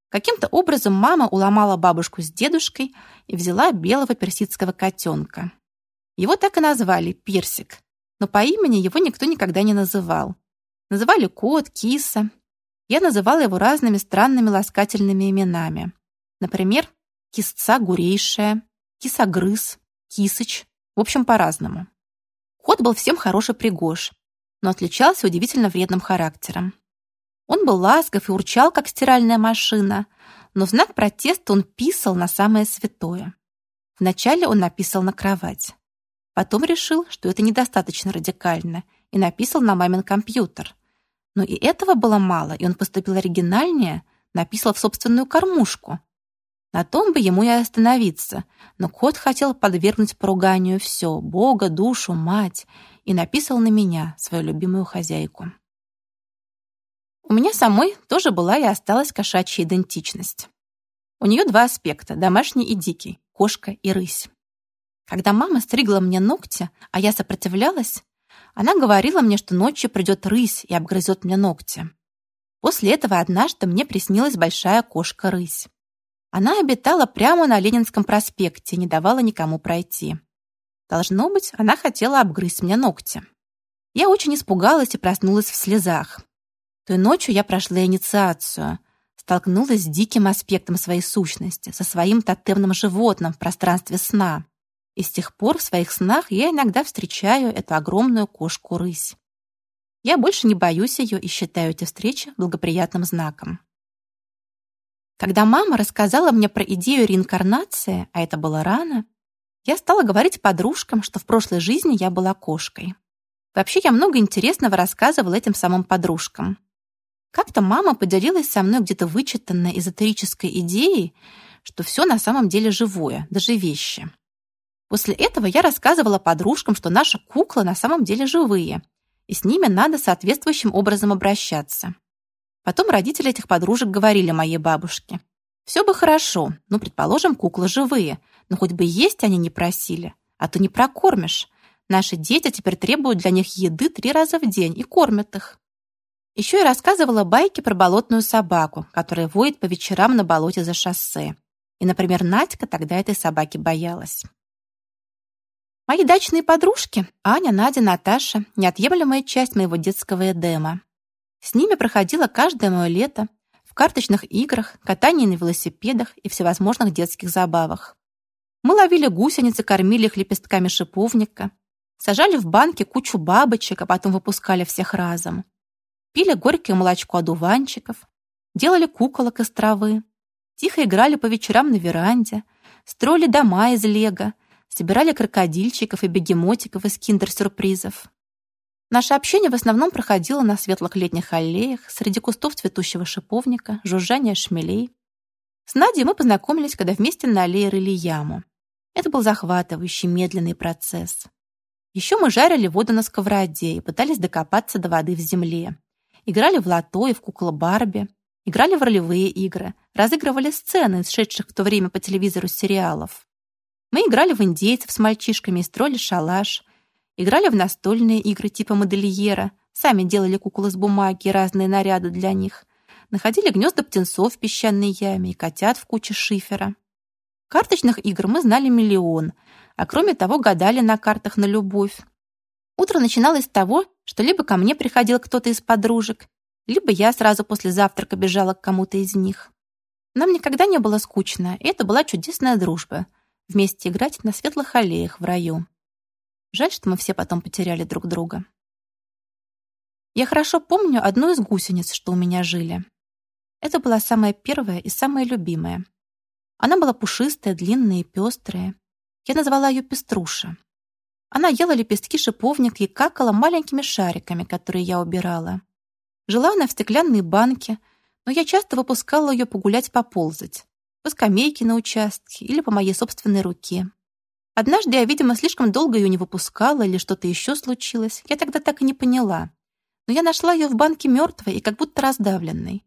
Каким-то образом мама уломала бабушку с дедушкой и взяла белого персидского котенка. Его так и назвали – Персик, но по имени его никто никогда не называл. Называли кот, киса. Я называла его разными странными ласкательными именами. Например, кисца гурейшая, кисогрыз, кисыч. В общем, по-разному. Кот был всем хороший пригож, но отличался удивительно вредным характером. Он был ласков и урчал, как стиральная машина, но в знак протеста он писал на самое святое. Вначале он написал на кровать. Потом решил, что это недостаточно радикально, и написал на мамин компьютер. Но и этого было мало, и он поступил оригинальнее, написал в собственную кормушку. На том бы ему и остановиться, но кот хотел подвергнуть поруганию все — Бога, душу, мать, и написал на меня, свою любимую хозяйку. У меня самой тоже была и осталась кошачья идентичность. У нее два аспекта — домашний и дикий, кошка и рысь. Когда мама стригла мне ногти, а я сопротивлялась, она говорила мне, что ночью придет рысь и обгрызет мне ногти. После этого однажды мне приснилась большая кошка-рысь. Она обитала прямо на Ленинском проспекте и не давала никому пройти. Должно быть, она хотела обгрызть мне ногти. Я очень испугалась и проснулась в слезах. Той ночью я прошла инициацию, столкнулась с диким аспектом своей сущности, со своим тотемным животным в пространстве сна. И с тех пор в своих снах я иногда встречаю эту огромную кошку-рысь. Я больше не боюсь ее и считаю эти встречи благоприятным знаком. Когда мама рассказала мне про идею реинкарнации, а это было рано, я стала говорить подружкам, что в прошлой жизни я была кошкой. Вообще, я много интересного рассказывала этим самым подружкам. Как-то мама поделилась со мной где-то вычитанной эзотерической идеей, что все на самом деле живое, даже вещи. После этого я рассказывала подружкам, что наши куклы на самом деле живые, и с ними надо соответствующим образом обращаться. Потом родители этих подружек говорили моей бабушке. «Все бы хорошо, ну, предположим, куклы живые, но хоть бы есть они не просили, а то не прокормишь. Наши дети теперь требуют для них еды три раза в день и кормят их. Еще я рассказывала байки про болотную собаку, которая воет по вечерам на болоте за шоссе. И, например, Надька тогда этой собаки боялась. Мои дачные подружки, Аня, Надя, Наташа, неотъемлемая часть моего детского эдема. С ними проходило каждое мое лето в карточных играх, катании на велосипедах и всевозможных детских забавах. Мы ловили гусеницы, кормили их лепестками шиповника, сажали в банки кучу бабочек, а потом выпускали всех разом пили горькое молочко одуванчиков, делали куколок из травы, тихо играли по вечерам на веранде, строили дома из лего, собирали крокодильчиков и бегемотиков из киндер-сюрпризов. Наше общение в основном проходило на светлых летних аллеях, среди кустов цветущего шиповника, жужжания шмелей. С Надей мы познакомились, когда вместе на аллее рыли яму. Это был захватывающий, медленный процесс. Еще мы жарили воду на сковороде и пытались докопаться до воды в земле. Играли в лото и в кукла Барби. Играли в ролевые игры. Разыгрывали сцены из шедших в то время по телевизору сериалов. Мы играли в индейцев с мальчишками и строили шалаш. Играли в настольные игры типа модельера. Сами делали кукол из бумаги и разные наряды для них. Находили гнезда птенцов в песчаной яме и котят в куче шифера. Карточных игр мы знали миллион, а кроме того гадали на картах на любовь. Утро начиналось с того, что либо ко мне приходил кто-то из подружек, либо я сразу после завтрака бежала к кому-то из них. Нам никогда не было скучно, и это была чудесная дружба. Вместе играть на светлых аллеях в раю. Жаль, что мы все потом потеряли друг друга. Я хорошо помню одну из гусениц, что у меня жили. Это была самая первая и самая любимая. Она была пушистая, длинная и пестрая. Я назвала ее Пеструша. Она ела лепестки шиповника и какала маленькими шариками, которые я убирала. Жила она в стеклянной банке, но я часто выпускала ее погулять поползать. По скамейке на участке или по моей собственной руке. Однажды я, видимо, слишком долго ее не выпускала или что-то еще случилось. Я тогда так и не поняла. Но я нашла ее в банке мертвой и как будто раздавленной.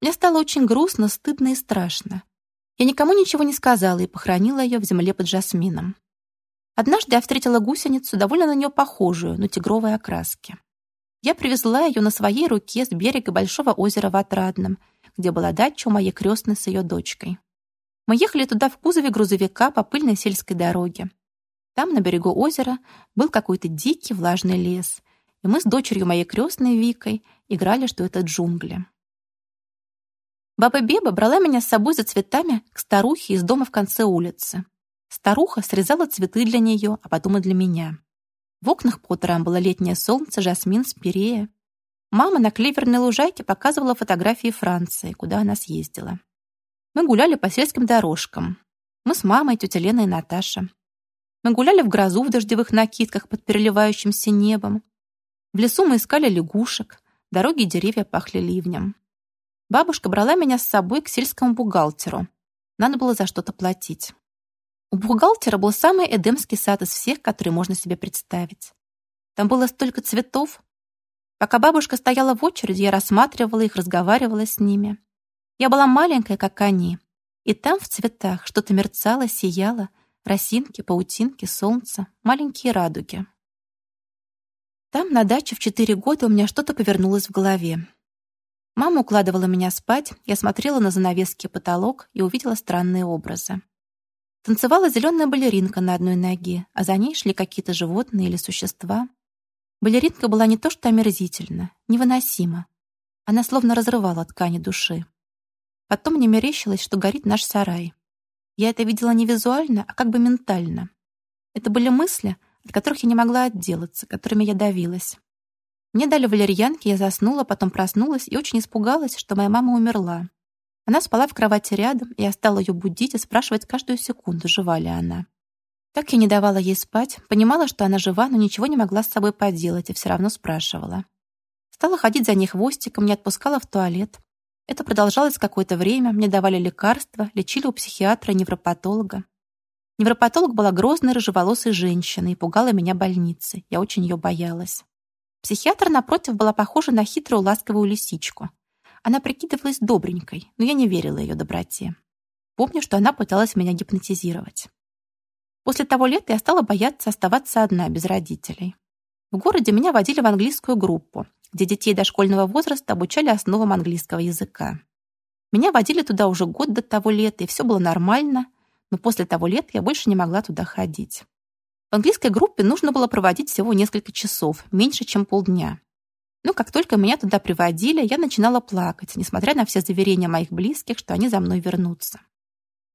Мне стало очень грустно, стыдно и страшно. Я никому ничего не сказала и похоронила ее в земле под жасмином. Однажды я встретила гусеницу, довольно на нее похожую, но тигровой окраски. Я привезла ее на своей руке с берега большого озера в Отрадном, где была дача у моей крестной с ее дочкой. Мы ехали туда в кузове грузовика по пыльной сельской дороге. Там, на берегу озера, был какой-то дикий влажный лес, и мы с дочерью моей крестной Викой играли, что это джунгли. Баба Беба брала меня с собой за цветами к старухе из дома в конце улицы. Старуха срезала цветы для нее, а потом и для меня. В окнах по утрам было летнее солнце, жасмин, спирея. Мама на клеверной лужайке показывала фотографии Франции, куда она съездила. Мы гуляли по сельским дорожкам. Мы с мамой, тетя Лена и Наташа. Мы гуляли в грозу в дождевых накидках под переливающимся небом. В лесу мы искали лягушек. Дороги и деревья пахли ливнем. Бабушка брала меня с собой к сельскому бухгалтеру. Надо было за что-то платить. У бухгалтера был самый эдемский сад из всех, которые можно себе представить. Там было столько цветов. Пока бабушка стояла в очереди, я рассматривала их, разговаривала с ними. Я была маленькая, как они. И там в цветах что-то мерцало, сияло. Росинки, паутинки, солнце, маленькие радуги. Там, на даче, в четыре года у меня что-то повернулось в голове. Мама укладывала меня спать, я смотрела на занавески потолок и увидела странные образы. Танцевала зеленая балеринка на одной ноге, а за ней шли какие-то животные или существа. Балеринка была не то что омерзительна, невыносима. Она словно разрывала ткани души. Потом мне мерещилось, что горит наш сарай. Я это видела не визуально, а как бы ментально. Это были мысли, от которых я не могла отделаться, которыми я давилась. Мне дали валерьянки, я заснула, потом проснулась и очень испугалась, что моя мама умерла. Она спала в кровати рядом, и я стала ее будить и спрашивать каждую секунду, жива ли она. Так я не давала ей спать, понимала, что она жива, но ничего не могла с собой поделать и все равно спрашивала. Стала ходить за ней хвостиком, не отпускала в туалет. Это продолжалось какое-то время, мне давали лекарства, лечили у психиатра и невропатолога. Невропатолог была грозной рыжеволосой женщиной и пугала меня больницей. Я очень ее боялась. Психиатр, напротив, была похожа на хитрую ласковую лисичку. Она прикидывалась добренькой, но я не верила ее доброте. Помню, что она пыталась меня гипнотизировать. После того лета я стала бояться оставаться одна, без родителей. В городе меня водили в английскую группу, где детей дошкольного возраста обучали основам английского языка. Меня водили туда уже год до того лета, и все было нормально, но после того лета я больше не могла туда ходить. В английской группе нужно было проводить всего несколько часов, меньше, чем полдня. Но как только меня туда приводили, я начинала плакать, несмотря на все заверения моих близких, что они за мной вернутся.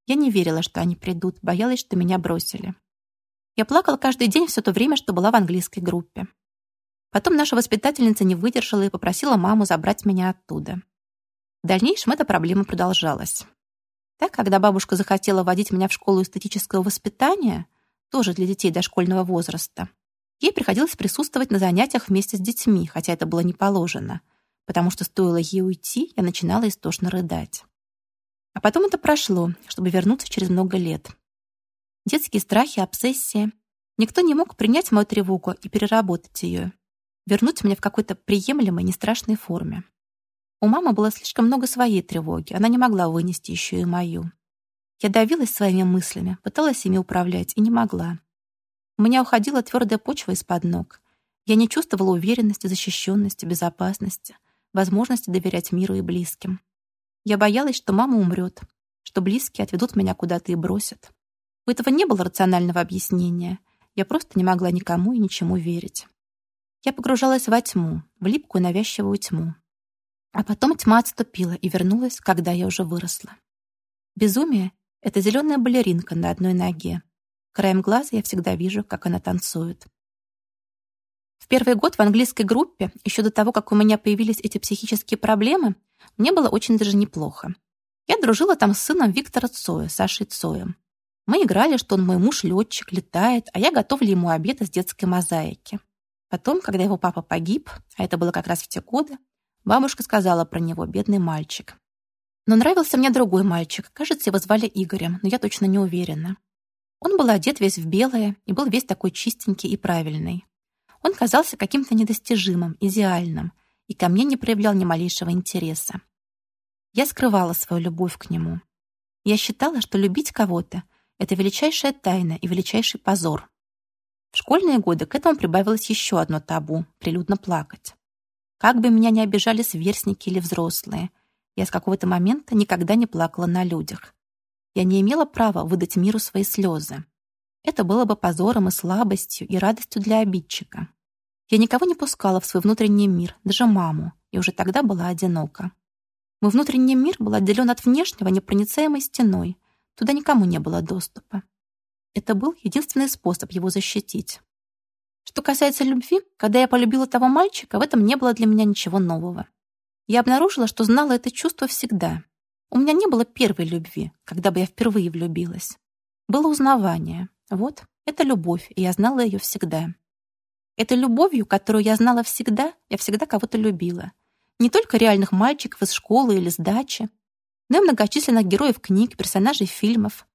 Я не верила, что они придут, боялась, что меня бросили. Я плакала каждый день все то время, что была в английской группе. Потом наша воспитательница не выдержала и попросила маму забрать меня оттуда. В дальнейшем эта проблема продолжалась. Так, когда бабушка захотела водить меня в школу эстетического воспитания, тоже для детей дошкольного возраста. Ей приходилось присутствовать на занятиях вместе с детьми, хотя это было не положено, потому что стоило ей уйти, я начинала истошно рыдать. А потом это прошло, чтобы вернуться через много лет. Детские страхи, обсессия. Никто не мог принять мою тревогу и переработать ее. Вернуть меня в какой-то приемлемой, нестрашной форме. У мамы было слишком много своей тревоги, она не могла вынести еще и мою. Я давилась своими мыслями, пыталась ими управлять и не могла. У меня уходила твердая почва из-под ног. Я не чувствовала уверенности, защищенности, безопасности, возможности доверять миру и близким. Я боялась, что мама умрет, что близкие отведут меня куда-то и бросят. У этого не было рационального объяснения. Я просто не могла никому и ничему верить. Я погружалась во тьму, в липкую навязчивую тьму. А потом тьма отступила и вернулась, когда я уже выросла. Безумие это зеленая балеринка на одной ноге. Краем глаза я всегда вижу, как она танцует. В первый год в английской группе, еще до того, как у меня появились эти психические проблемы, мне было очень даже неплохо. Я дружила там с сыном Виктора Цоя, Сашей Цоем. Мы играли, что он мой муж летчик, летает, а я готовлю ему обед из детской мозаики. Потом, когда его папа погиб, а это было как раз в те годы, бабушка сказала про него «бедный мальчик». Но нравился мне другой мальчик. Кажется, его звали Игорем, но я точно не уверена. Он был одет весь в белое и был весь такой чистенький и правильный. Он казался каким-то недостижимым, идеальным, и ко мне не проявлял ни малейшего интереса. Я скрывала свою любовь к нему. Я считала, что любить кого-то — это величайшая тайна и величайший позор. В школьные годы к этому прибавилось еще одно табу — прилюдно плакать. Как бы меня ни обижали сверстники или взрослые — я с какого-то момента никогда не плакала на людях. Я не имела права выдать миру свои слезы. Это было бы позором и слабостью, и радостью для обидчика. Я никого не пускала в свой внутренний мир, даже маму, и уже тогда была одинока. Мой внутренний мир был отделен от внешнего непроницаемой стеной. Туда никому не было доступа. Это был единственный способ его защитить. Что касается любви, когда я полюбила того мальчика, в этом не было для меня ничего нового. Я обнаружила, что знала это чувство всегда. У меня не было первой любви, когда бы я впервые влюбилась. Было узнавание. Вот, это любовь, и я знала ее всегда. Этой любовью, которую я знала всегда, я всегда кого-то любила. Не только реальных мальчиков из школы или с дачи, но и многочисленных героев книг, персонажей фильмов.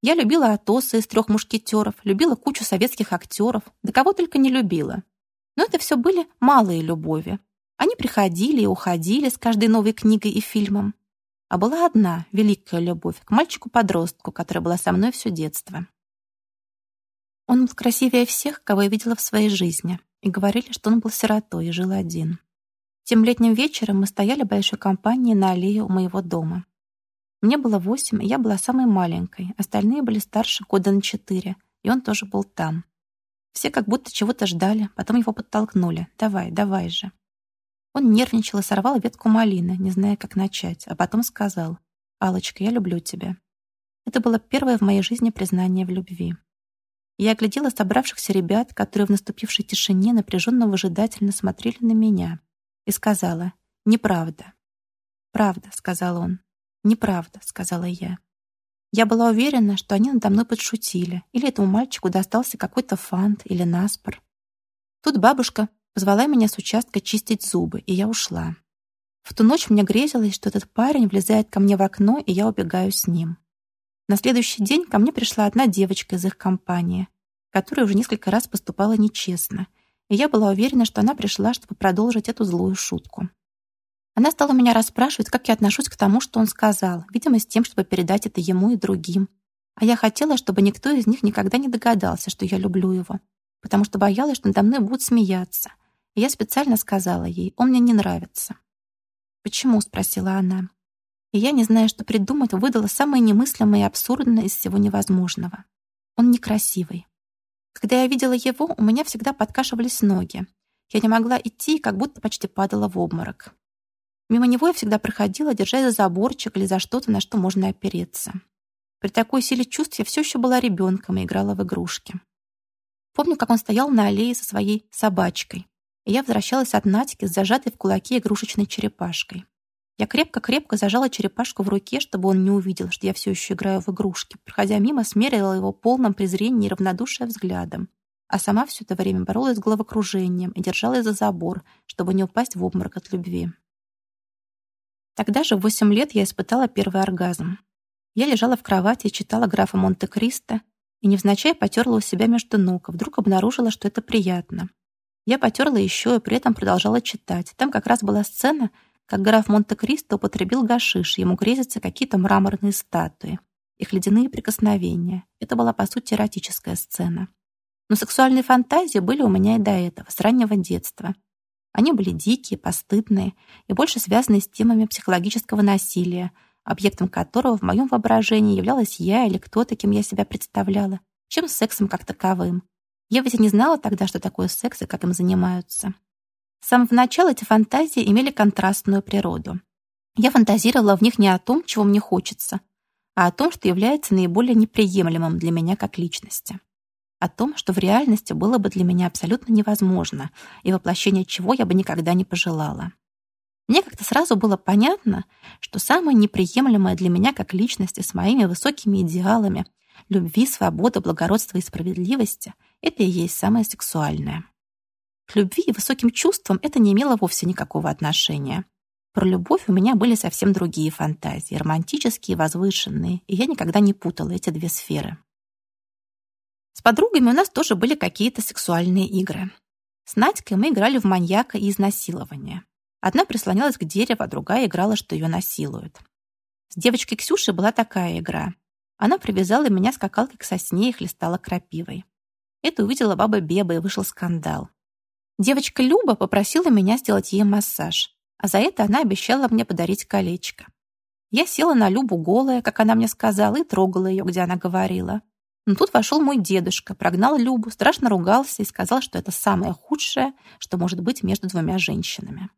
Я любила Атоса из «Трех мушкетеров», любила кучу советских актеров, да кого только не любила. Но это все были малые любови. Они приходили и уходили с каждой новой книгой и фильмом. А была одна великая любовь к мальчику-подростку, которая была со мной все детство. Он был красивее всех, кого я видела в своей жизни, и говорили, что он был сиротой и жил один. Тем летним вечером мы стояли большой компанией на аллее у моего дома. Мне было восемь, и я была самой маленькой, остальные были старше года на четыре, и он тоже был там. Все как будто чего-то ждали, потом его подтолкнули. «Давай, давай же». Он нервничал и сорвал ветку малины, не зная, как начать, а потом сказал алочка я люблю тебя». Это было первое в моей жизни признание в любви. Я оглядела собравшихся ребят, которые в наступившей тишине напряженно выжидательно смотрели на меня, и сказала «Неправда». «Правда», — сказал он. «Неправда», — сказала я. Я была уверена, что они надо мной подшутили, или этому мальчику достался какой-то фант или наспор. Тут бабушка позвала меня с участка чистить зубы, и я ушла. В ту ночь мне грезилось, что этот парень влезает ко мне в окно, и я убегаю с ним. На следующий день ко мне пришла одна девочка из их компании, которая уже несколько раз поступала нечестно, и я была уверена, что она пришла, чтобы продолжить эту злую шутку. Она стала меня расспрашивать, как я отношусь к тому, что он сказал, видимо, с тем, чтобы передать это ему и другим. А я хотела, чтобы никто из них никогда не догадался, что я люблю его, потому что боялась, что надо мной будут смеяться. И я специально сказала ей, он мне не нравится. «Почему?» — спросила она и я, не зная, что придумать, выдала самое немыслимое и абсурдное из всего невозможного. Он некрасивый. Когда я видела его, у меня всегда подкашивались ноги. Я не могла идти и как будто почти падала в обморок. Мимо него я всегда проходила, держась за заборчик или за что-то, на что можно опереться. При такой силе чувств я все еще была ребенком и играла в игрушки. Помню, как он стоял на аллее со своей собачкой, и я возвращалась от Натики с зажатой в кулаке игрушечной черепашкой. Я крепко-крепко зажала черепашку в руке, чтобы он не увидел, что я все еще играю в игрушки. Проходя мимо, смерила его полным презрением и равнодушия взглядом. А сама все это время боролась с головокружением и держалась за забор, чтобы не упасть в обморок от любви. Тогда же в восемь лет я испытала первый оргазм. Я лежала в кровати читала графа Монте-Кристо, и невзначай потерла у себя между ног, и вдруг обнаружила, что это приятно. Я потерла еще и при этом продолжала читать. Там как раз была сцена — как граф Монте-Кристо употребил гашиш, ему грезятся какие-то мраморные статуи, их ледяные прикосновения. Это была, по сути, эротическая сцена. Но сексуальные фантазии были у меня и до этого, с раннего детства. Они были дикие, постыдные и больше связаны с темами психологического насилия, объектом которого в моем воображении являлась я или кто-то, кем я себя представляла, чем сексом как таковым. Я ведь и не знала тогда, что такое секс и как им занимаются. С самого начала эти фантазии имели контрастную природу. Я фантазировала в них не о том, чего мне хочется, а о том, что является наиболее неприемлемым для меня как личности. О том, что в реальности было бы для меня абсолютно невозможно и воплощение чего я бы никогда не пожелала. Мне как-то сразу было понятно, что самое неприемлемое для меня как личности с моими высокими идеалами любви, свободы, благородства и справедливости — это и есть самое сексуальное. К любви и высоким чувствам это не имело вовсе никакого отношения. Про любовь у меня были совсем другие фантазии, романтические возвышенные, и я никогда не путала эти две сферы. С подругами у нас тоже были какие-то сексуальные игры. С Надькой мы играли в маньяка и изнасилование. Одна прислонялась к дереву, а другая играла, что ее насилуют. С девочкой Ксюшей была такая игра. Она привязала меня скакалкой к сосне и хлестала крапивой. Это увидела баба Беба, и вышел скандал. Девочка Люба попросила меня сделать ей массаж, а за это она обещала мне подарить колечко. Я села на Любу голая, как она мне сказала, и трогала ее, где она говорила. Но тут вошел мой дедушка, прогнал Любу, страшно ругался и сказал, что это самое худшее, что может быть между двумя женщинами.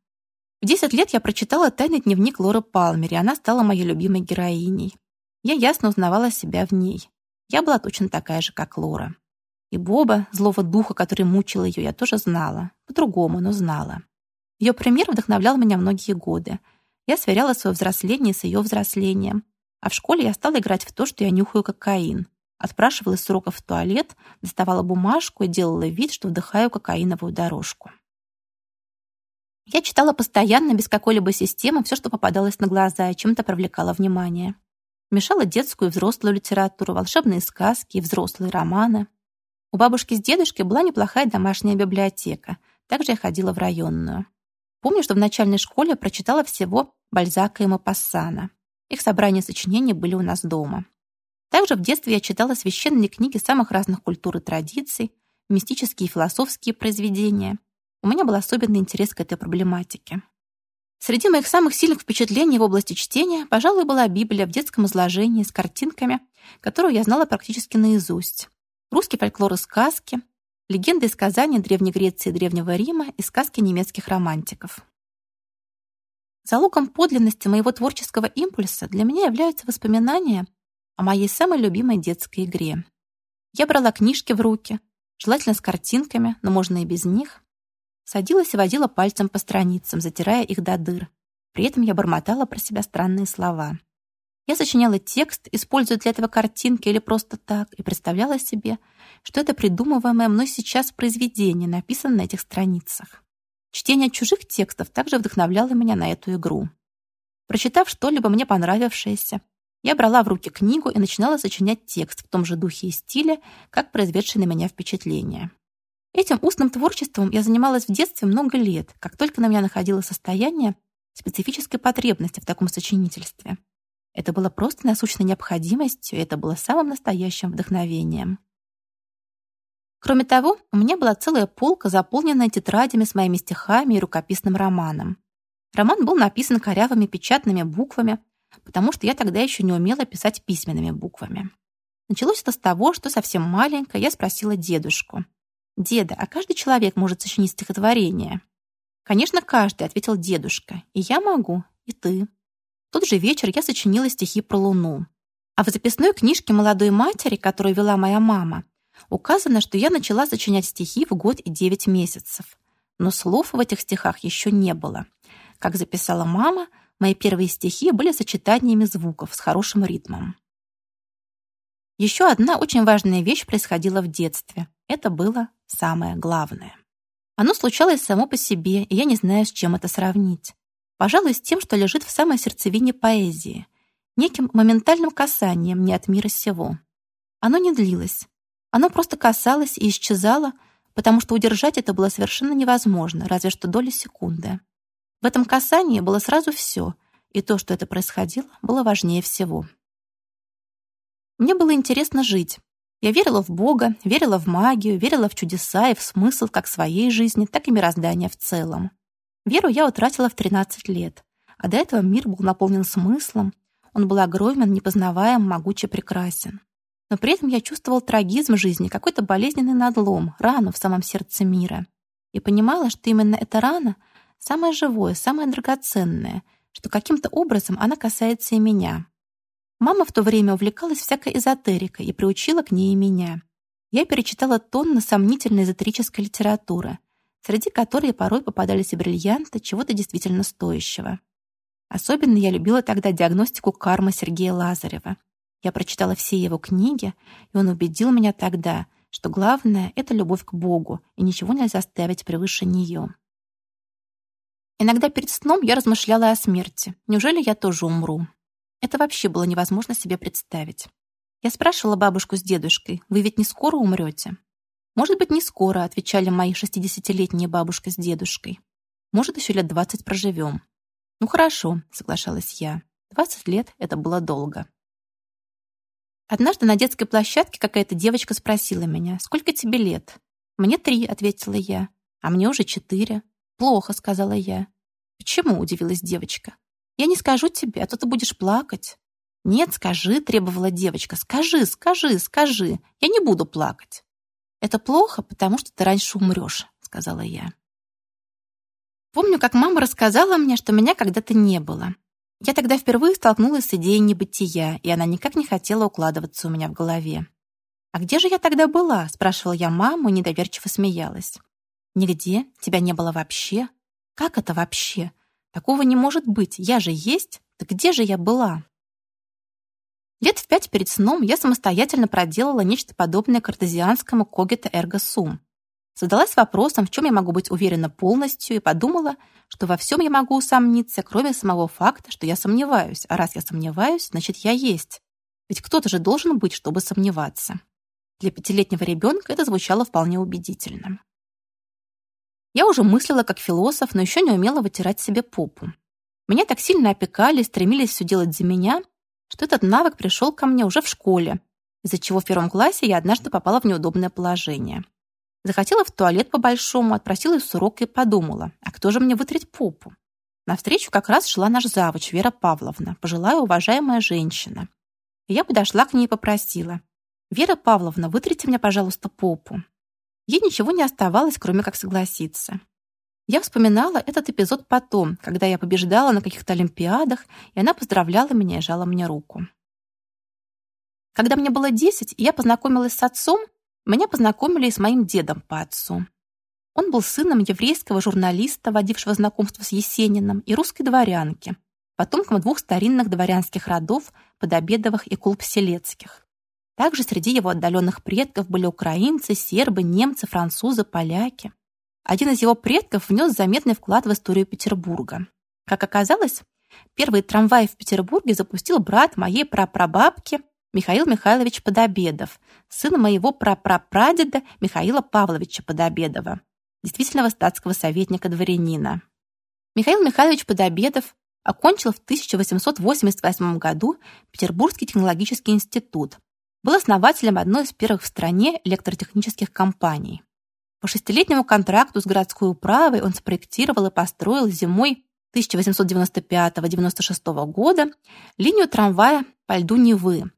В 10 лет я прочитала «Тайный дневник Лоры Палмер», и она стала моей любимой героиней. Я ясно узнавала себя в ней. Я была точно такая же, как Лора. И Боба, злого духа, который мучил ее, я тоже знала. По-другому, но знала. Ее пример вдохновлял меня многие годы. Я сверяла свое взросление с ее взрослением. А в школе я стала играть в то, что я нюхаю кокаин. Отпрашивала из уроков в туалет, доставала бумажку и делала вид, что вдыхаю кокаиновую дорожку. Я читала постоянно, без какой-либо системы, все, что попадалось на глаза и чем-то привлекало внимание. Мешала детскую и взрослую литературу, волшебные сказки и взрослые романы. У бабушки с дедушкой была неплохая домашняя библиотека. Также я ходила в районную. Помню, что в начальной школе прочитала всего Бальзака и Мапассана. Их собрания сочинений были у нас дома. Также в детстве я читала священные книги самых разных культур и традиций, мистические и философские произведения. У меня был особенный интерес к этой проблематике. Среди моих самых сильных впечатлений в области чтения, пожалуй, была Библия в детском изложении с картинками, которую я знала практически наизусть. Русский фольклор и сказки, легенды и сказания Древней Греции и Древнего Рима и сказки немецких романтиков. Залогом подлинности моего творческого импульса для меня являются воспоминания о моей самой любимой детской игре. Я брала книжки в руки, желательно с картинками, но можно и без них. Садилась и водила пальцем по страницам, затирая их до дыр. При этом я бормотала про себя странные слова. Я сочиняла текст, используя для этого картинки или просто так, и представляла себе, что это придумываемое мной сейчас произведение написано на этих страницах. Чтение чужих текстов также вдохновляло меня на эту игру. Прочитав что-либо мне понравившееся, я брала в руки книгу и начинала сочинять текст в том же духе и стиле, как произведший на меня впечатление. Этим устным творчеством я занималась в детстве много лет, как только на меня находило состояние специфической потребности в таком сочинительстве. Это было просто насущной необходимостью, и это было самым настоящим вдохновением. Кроме того, у меня была целая полка, заполненная тетрадями с моими стихами и рукописным романом. Роман был написан корявыми печатными буквами, потому что я тогда еще не умела писать письменными буквами. Началось это с того, что совсем маленькая я спросила дедушку. «Деда, а каждый человек может сочинить стихотворение?» «Конечно, каждый», — ответил дедушка. «И я могу, и ты». В тот же вечер я сочинила стихи про Луну. А в записной книжке молодой матери, которую вела моя мама, Указано, что я начала сочинять стихи в год и девять месяцев. Но слов в этих стихах еще не было. Как записала мама, мои первые стихи были сочетаниями звуков с хорошим ритмом. Еще одна очень важная вещь происходила в детстве. Это было самое главное. Оно случалось само по себе, и я не знаю, с чем это сравнить. Пожалуй, с тем, что лежит в самой сердцевине поэзии, неким моментальным касанием не от мира сего. Оно не длилось, оно просто касалось и исчезало, потому что удержать это было совершенно невозможно, разве что доли секунды. В этом касании было сразу все, и то, что это происходило, было важнее всего. Мне было интересно жить. Я верила в Бога, верила в магию, верила в чудеса и в смысл как своей жизни, так и мироздания в целом. Веру я утратила в 13 лет, а до этого мир был наполнен смыслом, он был огромен, непознаваем, могуче прекрасен. Но при этом я чувствовал трагизм жизни, какой-то болезненный надлом, рану в самом сердце мира. И понимала, что именно эта рана — самое живое, самое драгоценное, что каким-то образом она касается и меня. Мама в то время увлекалась всякой эзотерикой и приучила к ней и меня. Я перечитала тонны сомнительной эзотерической литературы, среди которой порой попадались и бриллианты чего-то действительно стоящего. Особенно я любила тогда диагностику кармы Сергея Лазарева. Я прочитала все его книги, и он убедил меня тогда, что главное — это любовь к Богу, и ничего нельзя ставить превыше нее. Иногда перед сном я размышляла о смерти. Неужели я тоже умру? Это вообще было невозможно себе представить. Я спрашивала бабушку с дедушкой, «Вы ведь не скоро умрете?» «Может быть, не скоро», — отвечали мои шестидесятилетние бабушка с дедушкой. «Может, еще лет двадцать проживем». «Ну хорошо», — соглашалась я. «Двадцать лет — это было долго». Однажды на детской площадке какая-то девочка спросила меня, «Сколько тебе лет?» «Мне три», — ответила я. «А мне уже четыре». «Плохо», — сказала я. «Почему?» — удивилась девочка. «Я не скажу тебе, а то ты будешь плакать». «Нет, скажи», — требовала девочка. «Скажи, скажи, скажи. Я не буду плакать». «Это плохо, потому что ты раньше умрешь», — сказала я. Помню, как мама рассказала мне, что меня когда-то не было. Я тогда впервые столкнулась с идеей небытия, и она никак не хотела укладываться у меня в голове. «А где же я тогда была?» — спрашивала я маму недоверчиво смеялась. «Нигде. Тебя не было вообще. Как это вообще? Такого не может быть. Я же есть. Так где же я была?» Лет в пять перед сном я самостоятельно проделала нечто подобное картезианскому когито эрго сум. Задалась вопросом, в чем я могу быть уверена полностью, и подумала, что во всем я могу усомниться, кроме самого факта, что я сомневаюсь. А раз я сомневаюсь, значит, я есть. Ведь кто-то же должен быть, чтобы сомневаться. Для пятилетнего ребенка это звучало вполне убедительно. Я уже мыслила как философ, но еще не умела вытирать себе попу. Меня так сильно опекали, стремились все делать за меня, что этот навык пришел ко мне уже в школе, из-за чего в первом классе я однажды попала в неудобное положение. Захотела в туалет по-большому, отпросилась с урока и подумала, а кто же мне вытрет попу? Навстречу как раз шла наш завуч Вера Павловна, пожилая уважаемая женщина. И я подошла к ней и попросила, «Вера Павловна, вытрите мне, пожалуйста, попу». Ей ничего не оставалось, кроме как согласиться. Я вспоминала этот эпизод потом, когда я побеждала на каких-то олимпиадах, и она поздравляла меня и жала мне руку. Когда мне было 10, и я познакомилась с отцом, меня познакомили и с моим дедом по отцу. Он был сыном еврейского журналиста, водившего знакомство с Есениным, и русской дворянки, потомком двух старинных дворянских родов Подобедовых и Кулпселецких. Также среди его отдаленных предков были украинцы, сербы, немцы, французы, поляки. Один из его предков внес заметный вклад в историю Петербурга. Как оказалось, первый трамвай в Петербурге запустил брат моей прапрабабки Михаил Михайлович Подобедов, сын моего прапрапрадеда Михаила Павловича Подобедова, действительного статского советника-дворянина. Михаил Михайлович Подобедов окончил в 1888 году Петербургский технологический институт, был основателем одной из первых в стране электротехнических компаний. По шестилетнему контракту с городской управой он спроектировал и построил зимой 1895-96 года линию трамвая по льду Невы.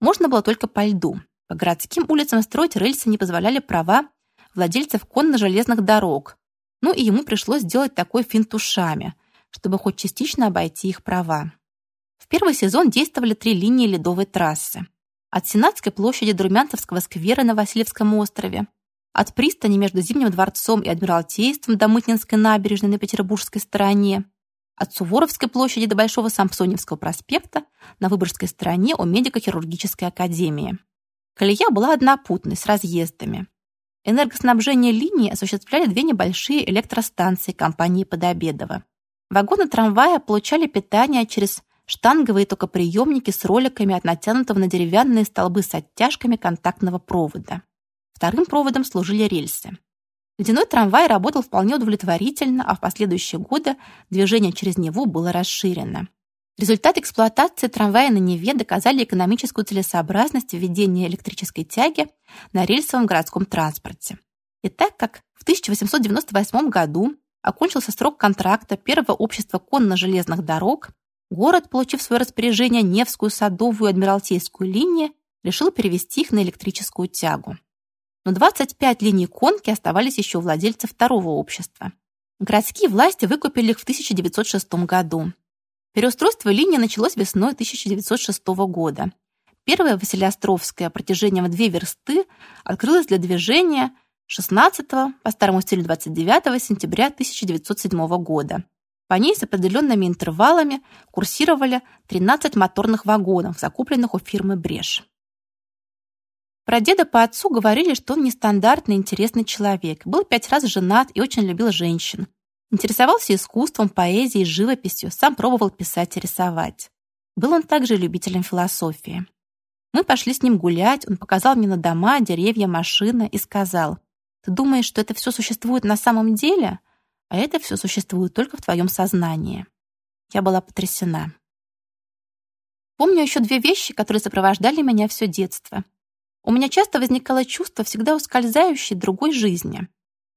Можно было только по льду. По городским улицам строить рельсы не позволяли права владельцев конно-железных дорог. Ну и ему пришлось сделать такой финт ушами, чтобы хоть частично обойти их права. В первый сезон действовали три линии ледовой трассы. От Сенатской площади до Румянцевского сквера на Васильевском острове, от пристани между Зимним дворцом и Адмиралтейством до Мытнинской набережной на Петербургской стороне, от Суворовской площади до Большого Самсоневского проспекта на Выборгской стороне у медико-хирургической академии. Колея была однопутной, с разъездами. Энергоснабжение линии осуществляли две небольшие электростанции компании Подобедова. Вагоны трамвая получали питание через штанговые токоприемники с роликами от натянутого на деревянные столбы с оттяжками контактного провода. Вторым проводом служили рельсы. Ледяной трамвай работал вполне удовлетворительно, а в последующие годы движение через Неву было расширено. Результаты эксплуатации трамвая на Неве доказали экономическую целесообразность введения электрической тяги на рельсовом городском транспорте. И так как в 1898 году окончился срок контракта первого общества конно-железных дорог, город, получив в свое распоряжение Невскую, Садовую и Адмиралтейскую линии, решил перевести их на электрическую тягу но 25 линий конки оставались еще у владельцев второго общества. Городские власти выкупили их в 1906 году. Переустройство линии началось весной 1906 года. Первая Василиостровская протяжением две версты открылась для движения 16 по старому стилю 29 сентября 1907 года. По ней с определенными интервалами курсировали 13 моторных вагонов, закупленных у фирмы «Брешь». Про деда по отцу говорили, что он нестандартный, интересный человек. Был пять раз женат и очень любил женщин. Интересовался искусством, поэзией, живописью, сам пробовал писать и рисовать. Был он также любителем философии. Мы пошли с ним гулять, он показал мне на дома, деревья, машины и сказал, «Ты думаешь, что это все существует на самом деле? А это все существует только в твоем сознании». Я была потрясена. Помню еще две вещи, которые сопровождали меня все детство — у меня часто возникало чувство всегда ускользающей другой жизни.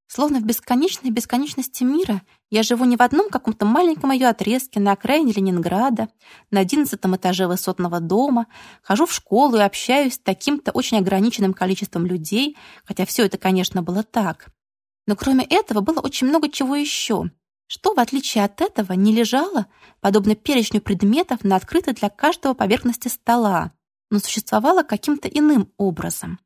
Словно в бесконечной бесконечности мира я живу не в одном каком-то маленьком ее отрезке на окраине Ленинграда, на одиннадцатом этаже высотного дома, хожу в школу и общаюсь с таким-то очень ограниченным количеством людей, хотя все это, конечно, было так. Но кроме этого было очень много чего еще. Что, в отличие от этого, не лежало, подобно перечню предметов, на открытой для каждого поверхности стола, но существовало каким-то иным образом.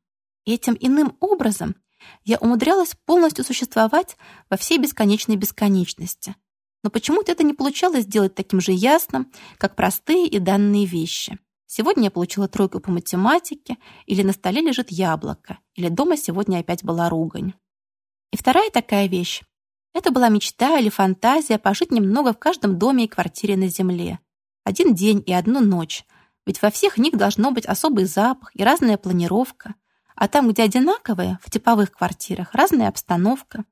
И этим иным образом я умудрялась полностью существовать во всей бесконечной бесконечности. Но почему-то это не получалось сделать таким же ясным, как простые и данные вещи. Сегодня я получила тройку по математике, или на столе лежит яблоко, или дома сегодня опять была ругань. И вторая такая вещь. Это была мечта или фантазия пожить немного в каждом доме и квартире на земле. Один день и одну ночь. Ведь во всех них должно быть особый запах и разная планировка. А там, где одинаковые, в типовых квартирах, разная обстановка.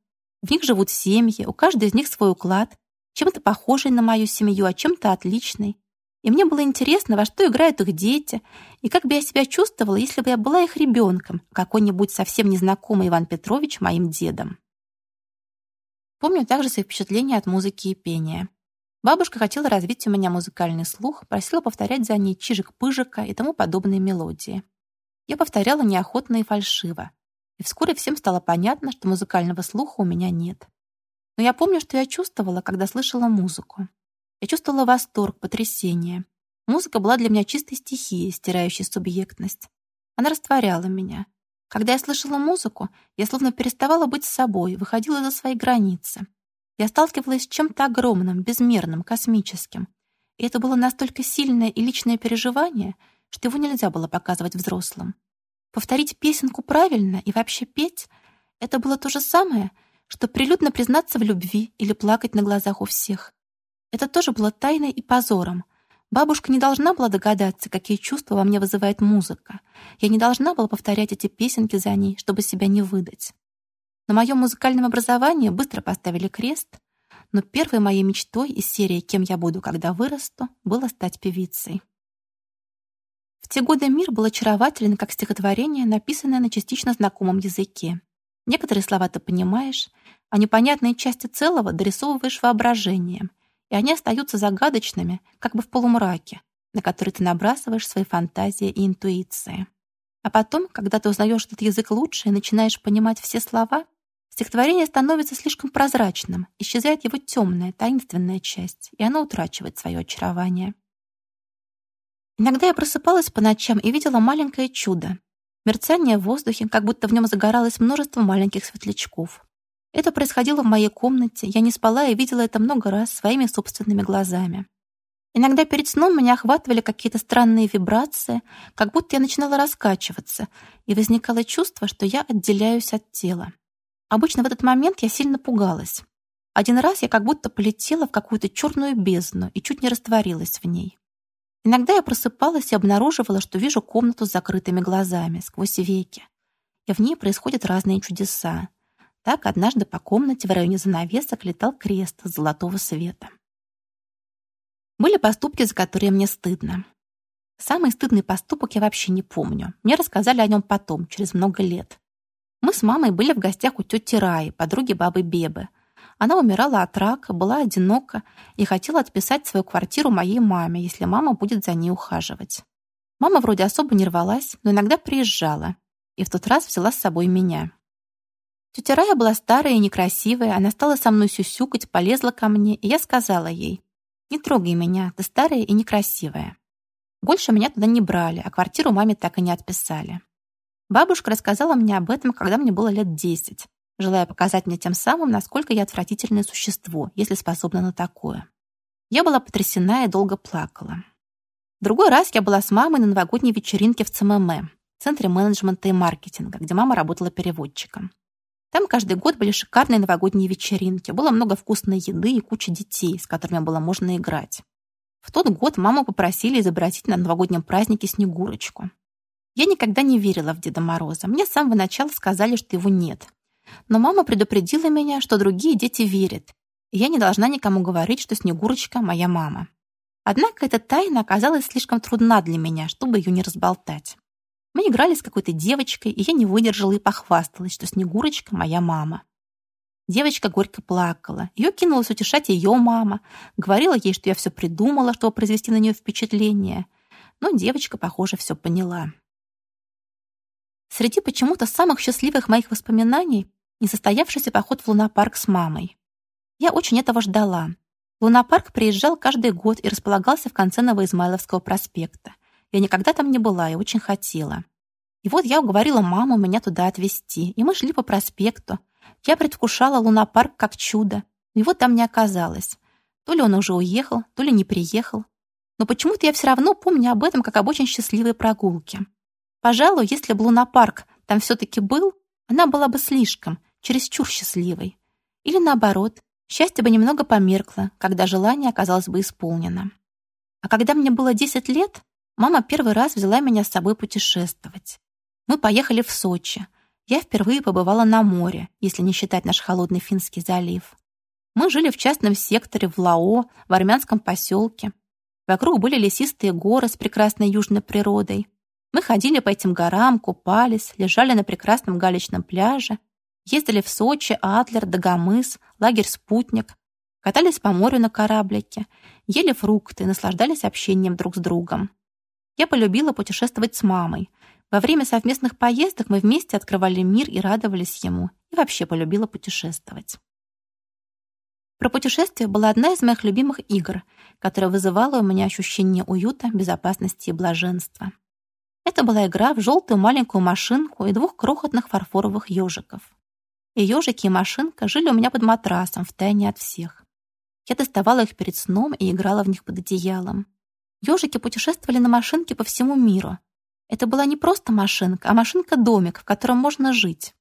В них живут семьи, у каждой из них свой уклад, чем-то похожий на мою семью, а чем-то отличный. И мне было интересно, во что играют их дети, и как бы я себя чувствовала, если бы я была их ребенком, какой-нибудь совсем незнакомый Иван Петрович моим дедом. Помню также свои впечатления от музыки и пения. Бабушка хотела развить у меня музыкальный слух, просила повторять за ней чижик-пыжика и тому подобные мелодии. Я повторяла неохотно и фальшиво. И вскоре всем стало понятно, что музыкального слуха у меня нет. Но я помню, что я чувствовала, когда слышала музыку. Я чувствовала восторг, потрясение. Музыка была для меня чистой стихией, стирающей субъектность. Она растворяла меня. Когда я слышала музыку, я словно переставала быть собой, выходила за свои границы. Я сталкивалась с чем-то огромным, безмерным, космическим. И это было настолько сильное и личное переживание, что его нельзя было показывать взрослым. Повторить песенку правильно и вообще петь — это было то же самое, что прилюдно признаться в любви или плакать на глазах у всех. Это тоже было тайной и позором. Бабушка не должна была догадаться, какие чувства во мне вызывает музыка. Я не должна была повторять эти песенки за ней, чтобы себя не выдать. На моем музыкальном образовании быстро поставили крест, но первой моей мечтой из серии «Кем я буду, когда вырасту» было стать певицей. В те годы мир был очарователен, как стихотворение, написанное на частично знакомом языке. Некоторые слова ты понимаешь, а непонятные части целого дорисовываешь воображением — и они остаются загадочными, как бы в полумраке, на который ты набрасываешь свои фантазии и интуиции. А потом, когда ты узнаешь этот язык лучше и начинаешь понимать все слова, стихотворение становится слишком прозрачным, исчезает его темная, таинственная часть, и оно утрачивает свое очарование. Иногда я просыпалась по ночам и видела маленькое чудо. Мерцание в воздухе, как будто в нем загоралось множество маленьких светлячков. Это происходило в моей комнате, я не спала и видела это много раз своими собственными глазами. Иногда перед сном меня охватывали какие-то странные вибрации, как будто я начинала раскачиваться, и возникало чувство, что я отделяюсь от тела. Обычно в этот момент я сильно пугалась. Один раз я как будто полетела в какую-то черную бездну и чуть не растворилась в ней. Иногда я просыпалась и обнаруживала, что вижу комнату с закрытыми глазами, сквозь веки. И в ней происходят разные чудеса. Так однажды по комнате в районе занавесок летал крест золотого света. Были поступки, за которые мне стыдно. Самый стыдный поступок я вообще не помню. Мне рассказали о нем потом, через много лет. Мы с мамой были в гостях у тети Раи, подруги бабы Бебы. Она умирала от рака, была одинока и хотела отписать свою квартиру моей маме, если мама будет за ней ухаживать. Мама вроде особо не рвалась, но иногда приезжала. И в тот раз взяла с собой меня. Тетя Рая была старая и некрасивая, она стала со мной сюсюкать, полезла ко мне, и я сказала ей, «Не трогай меня, ты старая и некрасивая». Больше меня туда не брали, а квартиру маме так и не отписали. Бабушка рассказала мне об этом, когда мне было лет десять, желая показать мне тем самым, насколько я отвратительное существо, если способна на такое. Я была потрясена и долго плакала. В другой раз я была с мамой на новогодней вечеринке в ЦММ, Центре менеджмента и маркетинга, где мама работала переводчиком. Там каждый год были шикарные новогодние вечеринки, было много вкусной еды и куча детей, с которыми было можно играть. В тот год маму попросили изобразить на новогоднем празднике Снегурочку. Я никогда не верила в Деда Мороза. Мне с самого начала сказали, что его нет. Но мама предупредила меня, что другие дети верят, и я не должна никому говорить, что Снегурочка — моя мама. Однако эта тайна оказалась слишком трудна для меня, чтобы ее не разболтать. Мы играли с какой-то девочкой, и я не выдержала и похвасталась, что Снегурочка — моя мама. Девочка горько плакала. Ее кинулась утешать ее мама. Говорила ей, что я все придумала, чтобы произвести на нее впечатление. Но девочка, похоже, все поняла. Среди почему-то самых счастливых моих воспоминаний несостоявшийся поход в лунопарк с мамой. Я очень этого ждала. Лунопарк приезжал каждый год и располагался в конце Новоизмайловского проспекта. Я никогда там не была и очень хотела. И вот я уговорила маму меня туда отвезти, и мы шли по проспекту. Я предвкушала лунопарк как чудо. Его там не оказалось. То ли он уже уехал, то ли не приехал. Но почему-то я все равно помню об этом как об очень счастливой прогулке. Пожалуй, если бы лунопарк там все-таки был, она была бы слишком, чересчур счастливой. Или наоборот, счастье бы немного померкло, когда желание оказалось бы исполнено. А когда мне было 10 лет, мама первый раз взяла меня с собой путешествовать. Мы поехали в Сочи. Я впервые побывала на море, если не считать наш холодный Финский залив. Мы жили в частном секторе в Лао, в армянском поселке. Вокруг были лесистые горы с прекрасной южной природой. Мы ходили по этим горам, купались, лежали на прекрасном галечном пляже, ездили в Сочи, Адлер, Дагомыс, лагерь «Спутник», катались по морю на кораблике, ели фрукты, наслаждались общением друг с другом. Я полюбила путешествовать с мамой. Во время совместных поездок мы вместе открывали мир и радовались ему, и вообще полюбила путешествовать. Про путешествие была одна из моих любимых игр, которая вызывала у меня ощущение уюта, безопасности и блаженства. Это была игра в желтую маленькую машинку и двух крохотных фарфоровых ежиков. И ежики, и машинка жили у меня под матрасом, втайне от всех. Я доставала их перед сном и играла в них под одеялом. Ежики путешествовали на машинке по всему миру. Это была не просто машинка, а машинка-домик, в котором можно жить.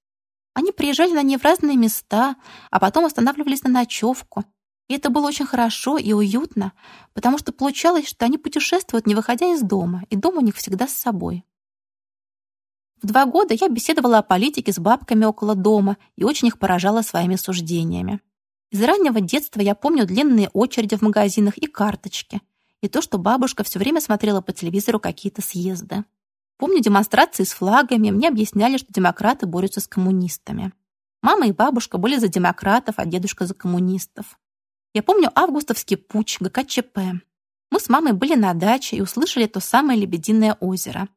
Они приезжали на ней в разные места, а потом останавливались на ночевку. И это было очень хорошо и уютно, потому что получалось, что они путешествуют, не выходя из дома, и дом у них всегда с собой. В два года я беседовала о политике с бабками около дома и очень их поражала своими суждениями. Из раннего детства я помню длинные очереди в магазинах и карточки, и то, что бабушка все время смотрела по телевизору какие-то съезды. Помню демонстрации с флагами, мне объясняли, что демократы борются с коммунистами. Мама и бабушка были за демократов, а дедушка за коммунистов. Я помню августовский путь, ГКЧП. Мы с мамой были на даче и услышали то самое Лебединое озеро.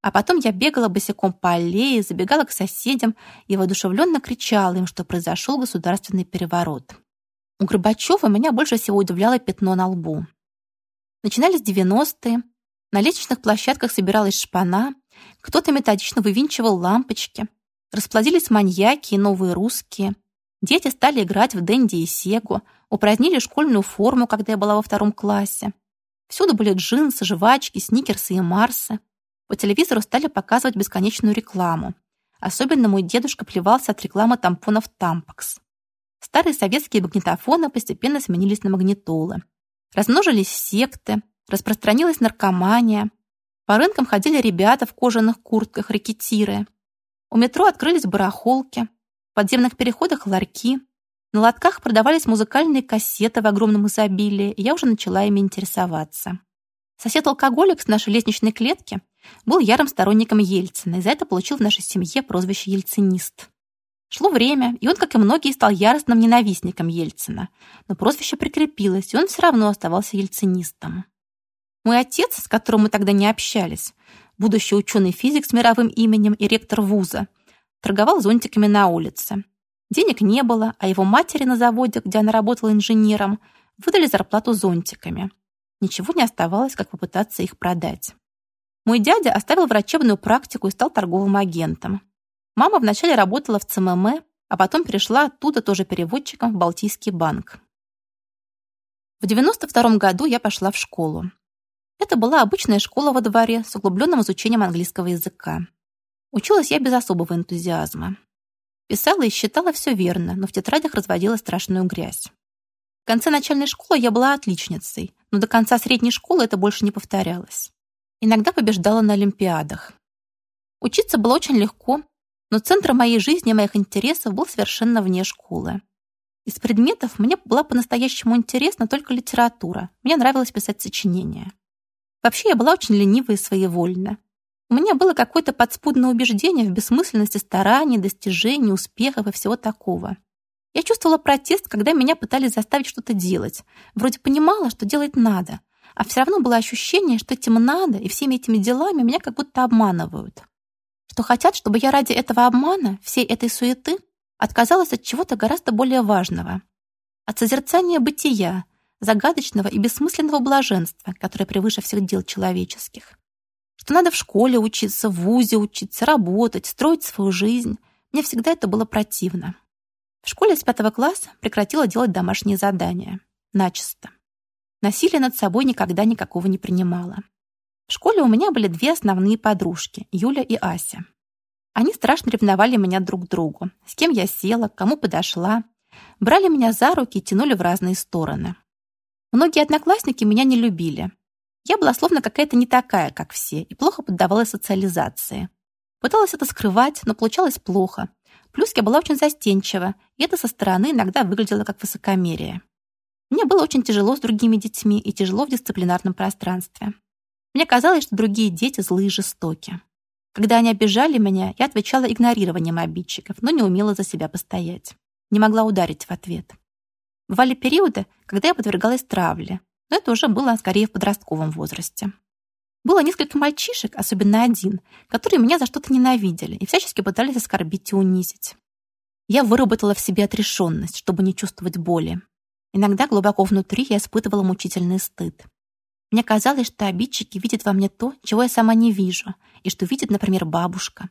А потом я бегала босиком по аллее, забегала к соседям и воодушевленно кричала им, что произошел государственный переворот. У Горбачева меня больше всего удивляло пятно на лбу. Начинались 90-е, на лестничных площадках собиралась шпана, кто-то методично вывинчивал лампочки. Расплодились маньяки и новые русские. Дети стали играть в Дэнди и Сегу, упразднили школьную форму, когда я была во втором классе. Всюду были джинсы, жвачки, сникерсы и марсы. По телевизору стали показывать бесконечную рекламу. Особенно мой дедушка плевался от рекламы тампонов «Тампакс». Старые советские магнитофоны постепенно сменились на магнитолы. Размножились секты, Распространилась наркомания. По рынкам ходили ребята в кожаных куртках, рекетиры. У метро открылись барахолки. В подземных переходах ларьки. На лотках продавались музыкальные кассеты в огромном изобилии, и я уже начала ими интересоваться. Сосед-алкоголик с нашей лестничной клетки был ярым сторонником Ельцина, и за это получил в нашей семье прозвище «Ельцинист». Шло время, и он, как и многие, стал яростным ненавистником Ельцина. Но прозвище прикрепилось, и он все равно оставался ельцинистом. Мой отец, с которым мы тогда не общались, будущий ученый-физик с мировым именем и ректор вуза, торговал зонтиками на улице. Денег не было, а его матери на заводе, где она работала инженером, выдали зарплату зонтиками. Ничего не оставалось, как попытаться их продать. Мой дядя оставил врачебную практику и стал торговым агентом. Мама вначале работала в ЦММ, а потом перешла оттуда тоже переводчиком в Балтийский банк. В 92 году я пошла в школу. Это была обычная школа во дворе с углубленным изучением английского языка. Училась я без особого энтузиазма. Писала и считала все верно, но в тетрадях разводила страшную грязь. В конце начальной школы я была отличницей, но до конца средней школы это больше не повторялось. Иногда побеждала на олимпиадах. Учиться было очень легко, но центром моей жизни и моих интересов был совершенно вне школы. Из предметов мне была по-настоящему интересна только литература. Мне нравилось писать сочинения. Вообще я была очень ленива и своевольна. У меня было какое-то подспудное убеждение в бессмысленности стараний, достижений, успехов и всего такого. Я чувствовала протест, когда меня пытались заставить что-то делать. Вроде понимала, что делать надо, а все равно было ощущение, что этим надо, и всеми этими делами меня как будто обманывают. Что хотят, чтобы я ради этого обмана, всей этой суеты, отказалась от чего-то гораздо более важного. от созерцания бытия, загадочного и бессмысленного блаженства, которое превыше всех дел человеческих. Что надо в школе учиться, в вузе учиться, работать, строить свою жизнь. Мне всегда это было противно. В школе с пятого класса прекратила делать домашние задания. Начисто. Насилия над собой никогда никакого не принимала. В школе у меня были две основные подружки, Юля и Ася. Они страшно ревновали меня друг к другу. С кем я села, к кому подошла. Брали меня за руки и тянули в разные стороны. Многие одноклассники меня не любили. Я была словно какая-то не такая, как все, и плохо поддавалась социализации. Пыталась это скрывать, но получалось плохо. Плюс я была очень застенчива, и это со стороны иногда выглядело как высокомерие. Мне было очень тяжело с другими детьми и тяжело в дисциплинарном пространстве. Мне казалось, что другие дети злые и жестоки. Когда они обижали меня, я отвечала игнорированием обидчиков, но не умела за себя постоять. Не могла ударить в ответ. Бывали периоды, когда я подвергалась травле, но это уже было скорее в подростковом возрасте. Было несколько мальчишек, особенно один, которые меня за что-то ненавидели и всячески пытались оскорбить и унизить. Я выработала в себе отрешенность, чтобы не чувствовать боли. Иногда глубоко внутри я испытывала мучительный стыд. Мне казалось, что обидчики видят во мне то, чего я сама не вижу, и что видит, например, бабушка.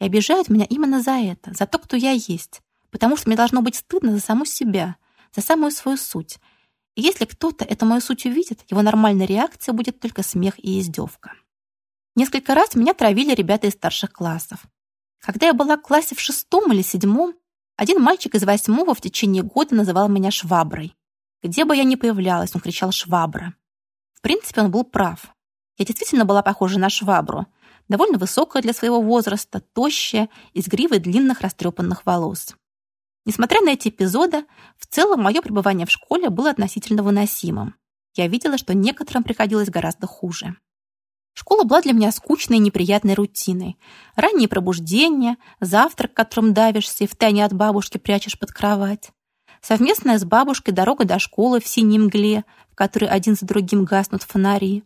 И обижают меня именно за это, за то, кто я есть, потому что мне должно быть стыдно за саму себя, за самую свою суть. И если кто-то эту мою суть увидит, его нормальной реакцией будет только смех и издевка. Несколько раз меня травили ребята из старших классов. Когда я была в классе в шестом или седьмом, один мальчик из восьмого в течение года называл меня шваброй. Где бы я ни появлялась, он кричал «швабра». В принципе, он был прав. Я действительно была похожа на швабру, довольно высокая для своего возраста, тощая и с длинных растрепанных волос. Несмотря на эти эпизоды, в целом мое пребывание в школе было относительно выносимым. Я видела, что некоторым приходилось гораздо хуже. Школа была для меня скучной и неприятной рутиной. Ранние пробуждения, завтрак, которым давишься и втайне от бабушки прячешь под кровать. Совместная с бабушкой дорога до школы в синей мгле, в которой один за другим гаснут фонари.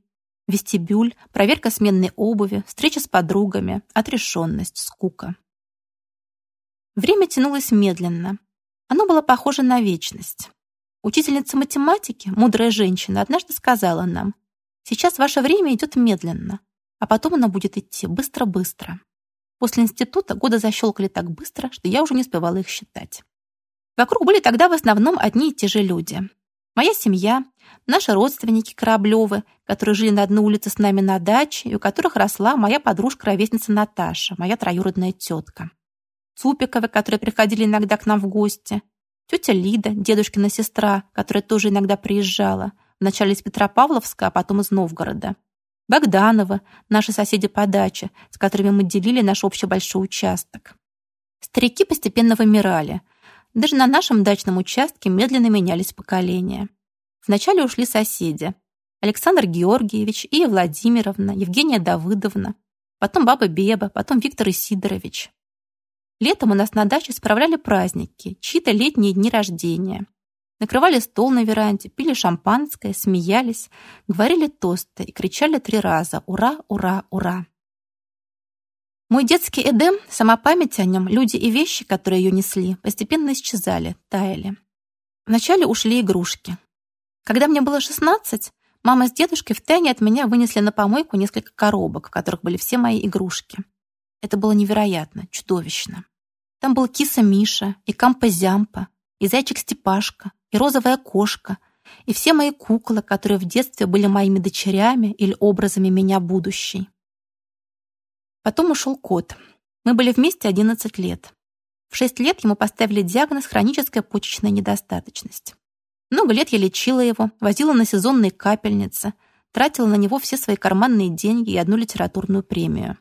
Вестибюль, проверка сменной обуви, встреча с подругами, отрешенность, скука. Время тянулось медленно. Оно было похоже на вечность. Учительница математики, мудрая женщина, однажды сказала нам, «Сейчас ваше время идет медленно, а потом оно будет идти быстро-быстро». После института годы защелкали так быстро, что я уже не успевала их считать. Вокруг были тогда в основном одни и те же люди. Моя семья, наши родственники Кораблевы, которые жили на одной улице с нами на даче, и у которых росла моя подружка-ровесница Наташа, моя троюродная тетка. Цупиковы, которые приходили иногда к нам в гости, тетя Лида, дедушкина сестра, которая тоже иногда приезжала, вначале из Петропавловска, а потом из Новгорода. Богданова, наши соседи по даче, с которыми мы делили наш общий большой участок. Старики постепенно вымирали. Даже на нашем дачном участке медленно менялись поколения. Вначале ушли соседи. Александр Георгиевич, Ия Владимировна, Евгения Давыдовна, потом баба Беба, потом Виктор Исидорович. Летом у нас на даче справляли праздники, чьи-то летние дни рождения. Накрывали стол на веранде, пили шампанское, смеялись, говорили тосты и кричали три раза «Ура! Ура! Ура!». Мой детский Эдем, сама память о нем, люди и вещи, которые ее несли, постепенно исчезали, таяли. Вначале ушли игрушки. Когда мне было 16, мама с дедушкой втайне от меня вынесли на помойку несколько коробок, в которых были все мои игрушки. Это было невероятно, чудовищно. Там был киса Миша, и Кампа-Зямпа, и зайчик Степашка, и розовая кошка, и все мои куклы, которые в детстве были моими дочерями или образами меня будущей. Потом ушел кот. Мы были вместе 11 лет. В 6 лет ему поставили диагноз хроническая почечная недостаточность. Много лет я лечила его, возила на сезонные капельницы, тратила на него все свои карманные деньги и одну литературную премию.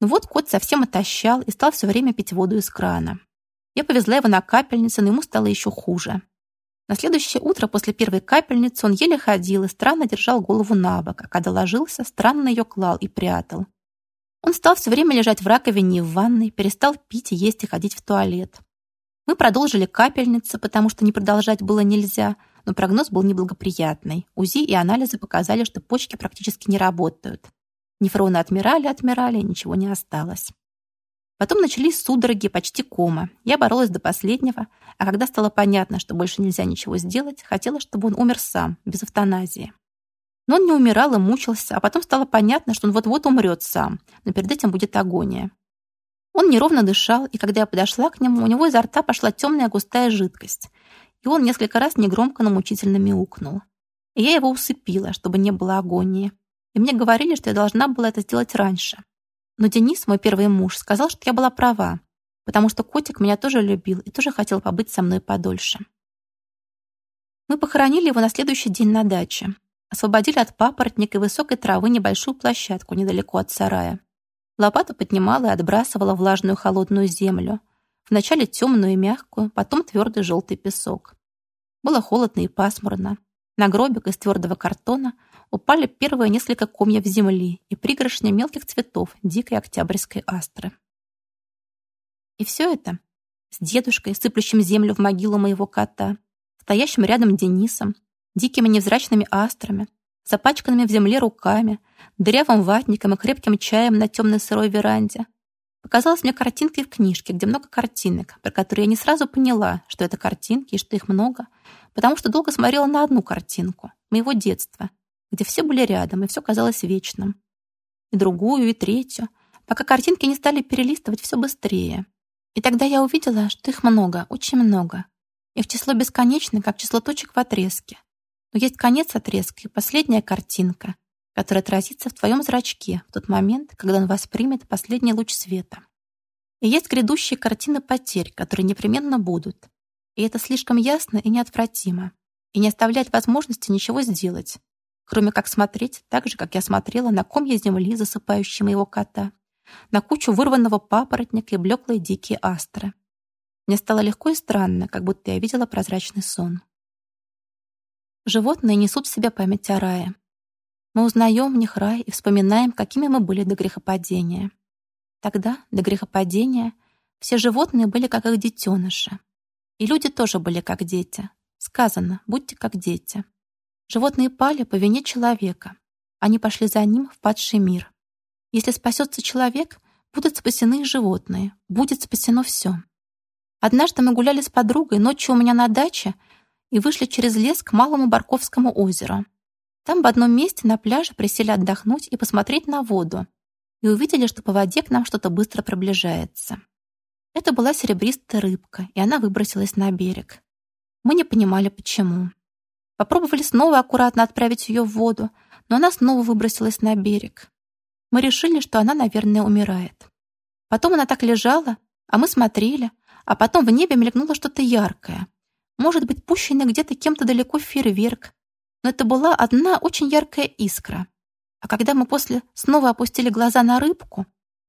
Но вот кот совсем отощал и стал все время пить воду из крана. Я повезла его на капельницу, но ему стало еще хуже. На следующее утро после первой капельницы он еле ходил и странно держал голову на бок, а когда ложился, странно ее клал и прятал. Он стал все время лежать в раковине и в ванной, перестал пить и есть и ходить в туалет. Мы продолжили капельницу, потому что не продолжать было нельзя, но прогноз был неблагоприятный. УЗИ и анализы показали, что почки практически не работают. Нефроны отмирали, отмирали, ничего не осталось. Потом начались судороги, почти кома. Я боролась до последнего, а когда стало понятно, что больше нельзя ничего сделать, хотела, чтобы он умер сам, без эвтаназии. Но он не умирал и мучился, а потом стало понятно, что он вот-вот умрет сам, но перед этим будет агония. Он неровно дышал, и когда я подошла к нему, у него изо рта пошла темная густая жидкость, и он несколько раз негромко, но мучительно мяукнул. И я его усыпила, чтобы не было агонии. И мне говорили, что я должна была это сделать раньше. Но Денис, мой первый муж, сказал, что я была права, потому что котик меня тоже любил и тоже хотел побыть со мной подольше. Мы похоронили его на следующий день на даче. Освободили от папоротника и высокой травы небольшую площадку недалеко от сарая. Лопата поднимала и отбрасывала влажную холодную землю. Вначале темную и мягкую, потом твердый желтый песок. Было холодно и пасмурно. На гробик из твердого картона упали первые несколько комьев земли и пригоршня мелких цветов дикой октябрьской астры. И все это с дедушкой, сыплющим землю в могилу моего кота, стоящим рядом Денисом, дикими невзрачными астрами, запачканными в земле руками, дырявым ватником и крепким чаем на темной сырой веранде. Показалось мне картинкой в книжке, где много картинок, про которые я не сразу поняла, что это картинки и что их много, потому что долго смотрела на одну картинку, моего детства, где все были рядом, и все казалось вечным. И другую, и третью, пока картинки не стали перелистывать все быстрее. И тогда я увидела, что их много, очень много. Их число бесконечно, как число точек в отрезке. Но есть конец отрезка и последняя картинка, которая отразится в твоем зрачке в тот момент, когда он воспримет последний луч света. И есть грядущие картины потерь, которые непременно будут. И это слишком ясно и неотвратимо. И не оставляет возможности ничего сделать, кроме как смотреть так же, как я смотрела на комья земли, засыпающие моего кота, на кучу вырванного папоротника и блеклые дикие астры. Мне стало легко и странно, как будто я видела прозрачный сон. Животные несут в себе память о рае. Мы узнаем в них рай и вспоминаем, какими мы были до грехопадения. Тогда, до грехопадения, все животные были как их детеныши. И люди тоже были как дети. Сказано, будьте как дети. Животные пали по вине человека. Они пошли за ним в падший мир. Если спасется человек, будут спасены и животные, будет спасено все. Однажды мы гуляли с подругой ночью у меня на даче и вышли через лес к Малому Барковскому озеру. Там в одном месте на пляже присели отдохнуть и посмотреть на воду, и увидели, что по воде к нам что-то быстро приближается. Это была серебристая рыбка, и она выбросилась на берег. Мы не понимали, почему. Попробовали снова аккуратно отправить ее в воду, но она снова выбросилась на берег. Мы решили, что она, наверное, умирает. Потом она так лежала, а мы смотрели, а потом в небе мелькнуло что-то яркое, может быть, пущенный где-то кем-то далеко фейерверк, но это была одна очень яркая искра. А когда мы после снова опустили глаза на рыбку,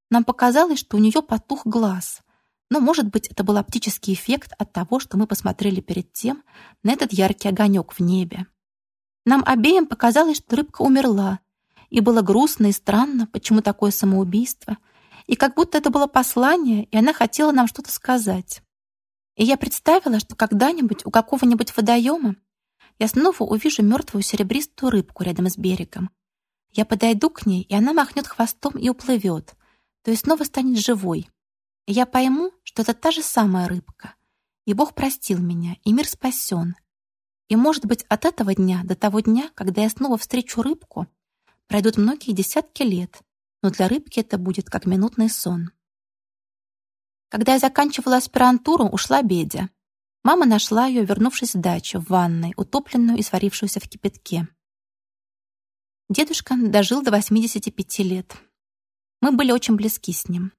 нам показалось, что у нее потух глаз. Но, может быть, это был оптический эффект от того, что мы посмотрели перед тем на этот яркий огонек в небе. Нам обеим показалось, что рыбка умерла, и было грустно и странно, почему такое самоубийство, и как будто это было послание, и она хотела нам что-то сказать. И я представила, что когда-нибудь у какого-нибудь водоема я снова увижу мертвую серебристую рыбку рядом с берегом. Я подойду к ней, и она махнет хвостом и уплывет, то есть снова станет живой. И я пойму, что это та же самая рыбка. И Бог простил меня, и мир спасен. И, может быть, от этого дня до того дня, когда я снова встречу рыбку, пройдут многие десятки лет, но для рыбки это будет как минутный сон. Когда я заканчивала аспирантуру, ушла Бедя. Мама нашла ее, вернувшись в дачу, в ванной, утопленную и сварившуюся в кипятке. Дедушка дожил до 85 лет. Мы были очень близки с ним.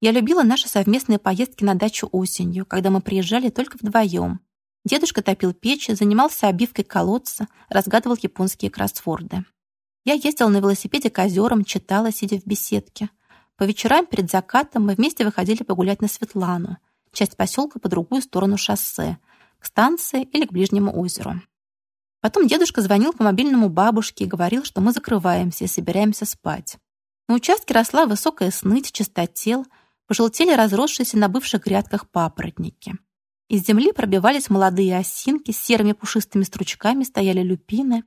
Я любила наши совместные поездки на дачу осенью, когда мы приезжали только вдвоем. Дедушка топил печь, занимался обивкой колодца, разгадывал японские кроссворды. Я ездила на велосипеде к озерам, читала, сидя в беседке. По вечерам перед закатом мы вместе выходили погулять на Светлану, часть поселка по другую сторону шоссе, к станции или к ближнему озеру. Потом дедушка звонил по мобильному бабушке и говорил, что мы закрываемся и собираемся спать. На участке росла высокая сныть, чистотел, пожелтели разросшиеся на бывших грядках папоротники. Из земли пробивались молодые осинки, с серыми пушистыми стручками стояли люпины.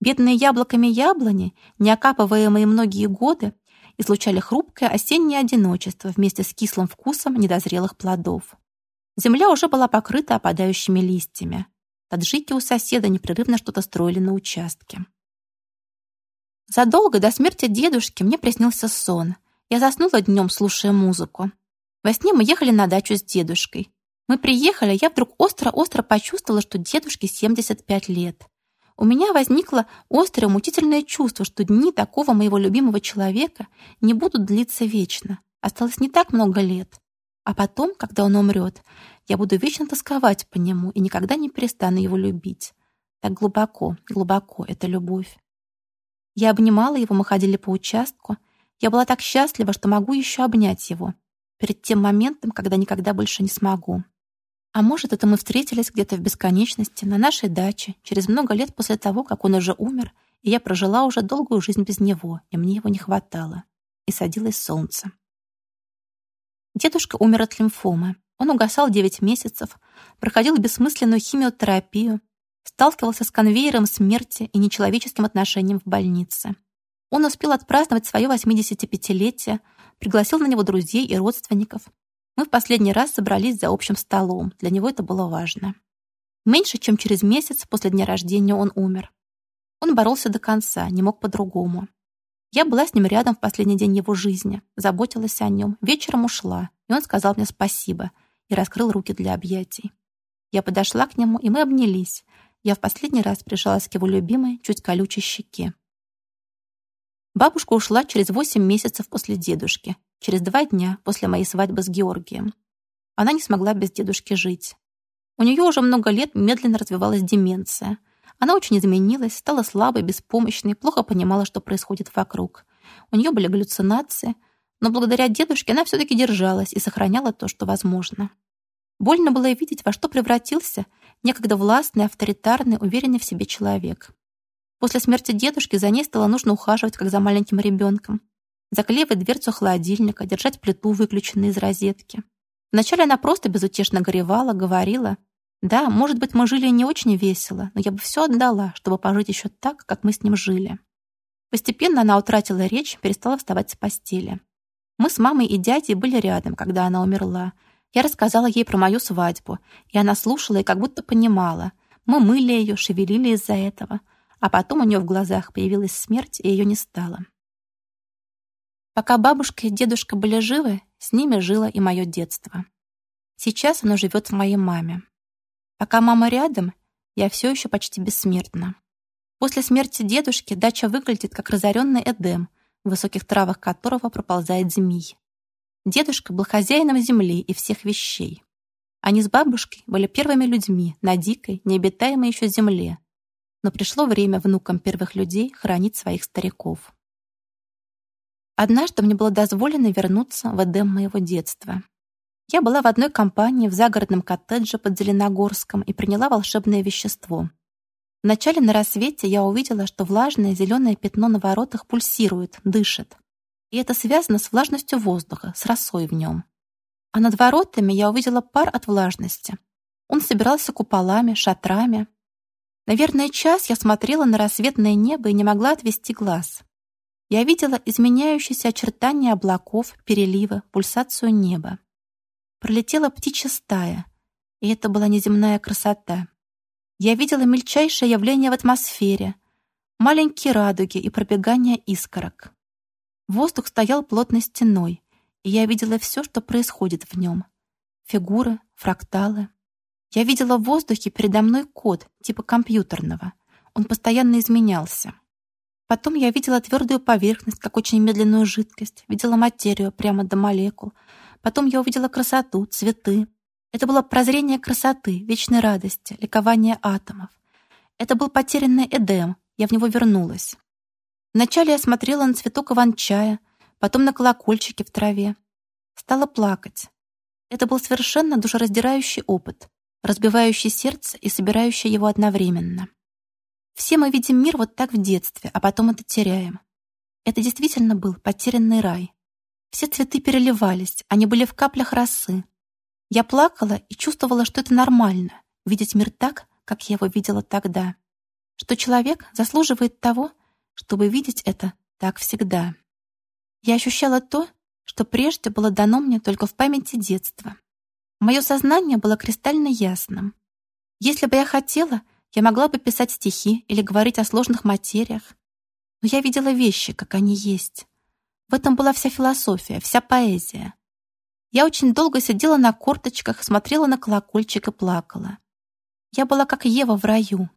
Бедные яблоками яблони, не окапываемые многие годы, излучали хрупкое осеннее одиночество вместе с кислым вкусом недозрелых плодов. Земля уже была покрыта опадающими листьями. Таджики у соседа непрерывно что-то строили на участке. Задолго до смерти дедушки мне приснился сон. Я заснула днем, слушая музыку. Во сне мы ехали на дачу с дедушкой. Мы приехали, я вдруг остро-остро почувствовала, что дедушке 75 лет. У меня возникло острое мутительное чувство, что дни такого моего любимого человека не будут длиться вечно. Осталось не так много лет. А потом, когда он умрет, я буду вечно тосковать по нему и никогда не перестану его любить. Так глубоко, глубоко эта любовь. Я обнимала его, мы ходили по участку. Я была так счастлива, что могу еще обнять его. Перед тем моментом, когда никогда больше не смогу. А может, это мы встретились где-то в бесконечности, на нашей даче, через много лет после того, как он уже умер, и я прожила уже долгую жизнь без него, и мне его не хватало. И садилось солнце. Дедушка умер от лимфомы. Он угасал 9 месяцев, проходил бессмысленную химиотерапию, сталкивался с конвейером смерти и нечеловеческим отношением в больнице. Он успел отпраздновать свое 85-летие, пригласил на него друзей и родственников, мы в последний раз собрались за общим столом. Для него это было важно. Меньше чем через месяц после дня рождения он умер. Он боролся до конца, не мог по-другому. Я была с ним рядом в последний день его жизни, заботилась о нем, вечером ушла, и он сказал мне спасибо и раскрыл руки для объятий. Я подошла к нему, и мы обнялись. Я в последний раз прижалась к его любимой, чуть колючей щеке. Бабушка ушла через восемь месяцев после дедушки, через два дня после моей свадьбы с Георгием. Она не смогла без дедушки жить. У нее уже много лет медленно развивалась деменция. Она очень изменилась, стала слабой, беспомощной, плохо понимала, что происходит вокруг. У нее были галлюцинации, но благодаря дедушке она все-таки держалась и сохраняла то, что возможно. Больно было видеть, во что превратился некогда властный, авторитарный, уверенный в себе человек. После смерти дедушки за ней стало нужно ухаживать, как за маленьким ребенком заклеивать дверцу холодильника, держать плиту, выключенную из розетки. Вначале она просто безутешно горевала, говорила, «Да, может быть, мы жили не очень весело, но я бы все отдала, чтобы пожить еще так, как мы с ним жили». Постепенно она утратила речь, перестала вставать с постели. Мы с мамой и дядей были рядом, когда она умерла. Я рассказала ей про мою свадьбу, и она слушала и как будто понимала. Мы мыли ее, шевелили из-за этого. А потом у нее в глазах появилась смерть, и ее не стало. Пока бабушка и дедушка были живы, с ними жило и мое детство. Сейчас оно живет в моей маме. Пока мама рядом, я все еще почти бессмертна. После смерти дедушки дача выглядит как разоренный Эдем, в высоких травах которого проползает змей. Дедушка был хозяином земли и всех вещей. Они с бабушкой были первыми людьми на дикой, необитаемой еще земле. Но пришло время внукам первых людей хранить своих стариков. Однажды мне было дозволено вернуться в Эдем моего детства. Я была в одной компании в загородном коттедже под Зеленогорском и приняла волшебное вещество. Вначале на рассвете я увидела, что влажное зеленое пятно на воротах пульсирует, дышит. И это связано с влажностью воздуха, с росой в нем. А над воротами я увидела пар от влажности. Он собирался куполами, шатрами. Наверное, час я смотрела на рассветное небо и не могла отвести глаз. Я видела изменяющиеся очертания облаков, переливы, пульсацию неба. Пролетела птичья стая, и это была неземная красота. Я видела мельчайшее явление в атмосфере, маленькие радуги и пробегание искорок. Воздух стоял плотной стеной, и я видела все, что происходит в нем. Фигуры, фракталы. Я видела в воздухе передо мной код, типа компьютерного. Он постоянно изменялся. Потом я видела твердую поверхность, как очень медленную жидкость, видела материю прямо до молекул. Потом я увидела красоту, цветы. Это было прозрение красоты, вечной радости, ликование атомов. Это был потерянный Эдем, я в него вернулась. Вначале я смотрела на цветок иван-чая, потом на колокольчики в траве. Стала плакать. Это был совершенно душераздирающий опыт, разбивающий сердце и собирающий его одновременно. Все мы видим мир вот так в детстве, а потом это теряем. Это действительно был потерянный рай. Все цветы переливались, они были в каплях росы. Я плакала и чувствовала, что это нормально — видеть мир так, как я его видела тогда. Что человек заслуживает того, чтобы видеть это так всегда. Я ощущала то, что прежде было дано мне только в памяти детства. Мое сознание было кристально ясным. Если бы я хотела, я могла бы писать стихи или говорить о сложных материях. Но я видела вещи, как они есть. В этом была вся философия, вся поэзия. Я очень долго сидела на корточках, смотрела на колокольчик и плакала. Я была как Ева в раю.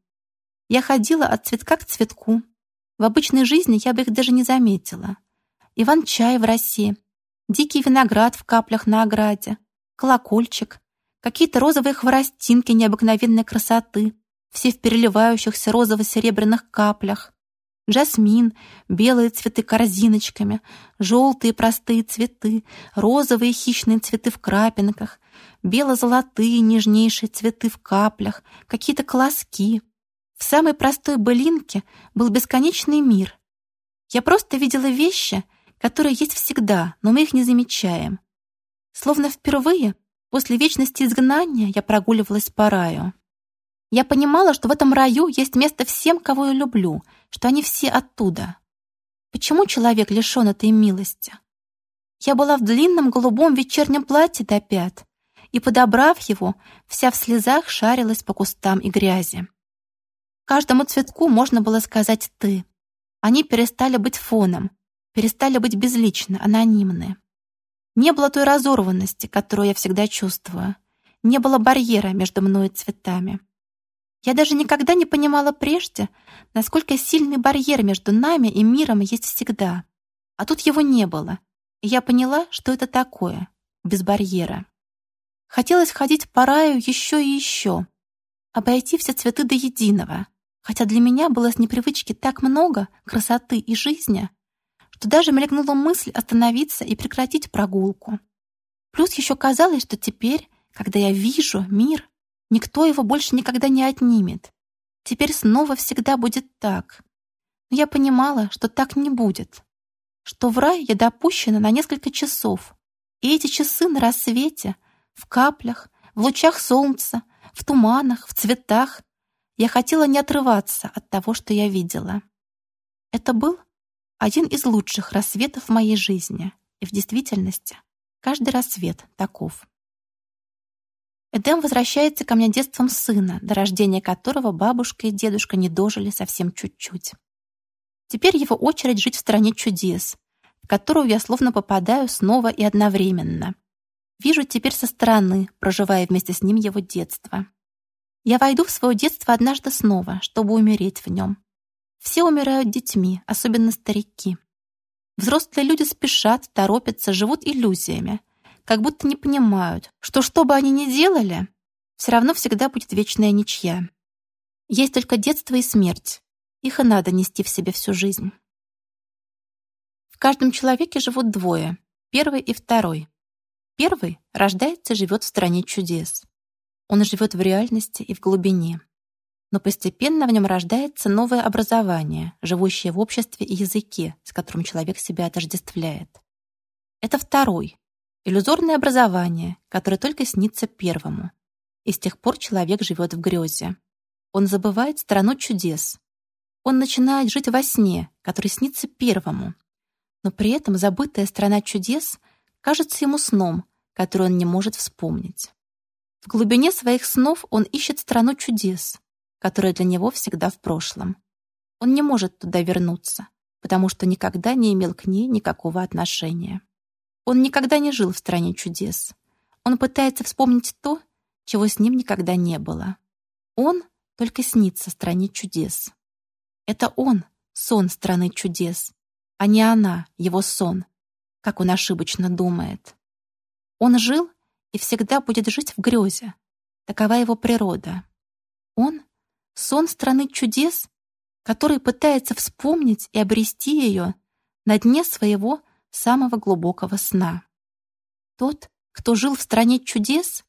Я ходила от цветка к цветку. В обычной жизни я бы их даже не заметила. Иван-чай в росе, дикий виноград в каплях на ограде, колокольчик, какие-то розовые хворостинки необыкновенной красоты, все в переливающихся розово-серебряных каплях, жасмин, белые цветы корзиночками, желтые простые цветы, розовые хищные цветы в крапинках, бело-золотые нежнейшие цветы в каплях, какие-то колоски. В самой простой былинке был бесконечный мир. Я просто видела вещи, которые есть всегда, но мы их не замечаем. Словно впервые после вечности изгнания я прогуливалась по раю. Я понимала, что в этом раю есть место всем, кого я люблю, что они все оттуда. Почему человек лишен этой милости? Я была в длинном голубом вечернем платье до пят, и, подобрав его, вся в слезах шарилась по кустам и грязи. Каждому цветку можно было сказать «ты». Они перестали быть фоном, перестали быть безличны, анонимны. Не было той разорванности, которую я всегда чувствую. Не было барьера между мной и цветами. Я даже никогда не понимала прежде, насколько сильный барьер между нами и миром есть всегда. А тут его не было. И я поняла, что это такое, без барьера. Хотелось ходить по раю еще и еще, обойти все цветы до единого, хотя для меня было с непривычки так много красоты и жизни, что даже мелькнула мысль остановиться и прекратить прогулку. Плюс еще казалось, что теперь, когда я вижу мир, Никто его больше никогда не отнимет. Теперь снова всегда будет так. Но я понимала, что так не будет. Что в рай я допущена на несколько часов. И эти часы на рассвете, в каплях, в лучах солнца, в туманах, в цветах. Я хотела не отрываться от того, что я видела. Это был один из лучших рассветов моей жизни. И в действительности каждый рассвет таков. Эдем возвращается ко мне детством сына, до рождения которого бабушка и дедушка не дожили совсем чуть-чуть. Теперь его очередь жить в стране чудес, в которую я словно попадаю снова и одновременно. Вижу теперь со стороны, проживая вместе с ним его детство. Я войду в свое детство однажды снова, чтобы умереть в нем. Все умирают детьми, особенно старики. Взрослые люди спешат, торопятся, живут иллюзиями — как будто не понимают, что что бы они ни делали, все равно всегда будет вечная ничья. Есть только детство и смерть. Их и надо нести в себе всю жизнь. В каждом человеке живут двое, первый и второй. Первый рождается и живет в стране чудес. Он живет в реальности и в глубине. Но постепенно в нем рождается новое образование, живущее в обществе и языке, с которым человек себя отождествляет. Это второй, Иллюзорное образование, которое только снится первому. И с тех пор человек живет в грезе. Он забывает страну чудес. Он начинает жить во сне, который снится первому. Но при этом забытая страна чудес кажется ему сном, который он не может вспомнить. В глубине своих снов он ищет страну чудес, которая для него всегда в прошлом. Он не может туда вернуться, потому что никогда не имел к ней никакого отношения. Он никогда не жил в стране чудес. Он пытается вспомнить то, чего с ним никогда не было. Он только снится стране чудес. Это он — сон страны чудес, а не она — его сон, как он ошибочно думает. Он жил и всегда будет жить в грезе. Такова его природа. Он — сон страны чудес, который пытается вспомнить и обрести ее на дне своего самого глубокого сна. Тот, кто жил в стране чудес,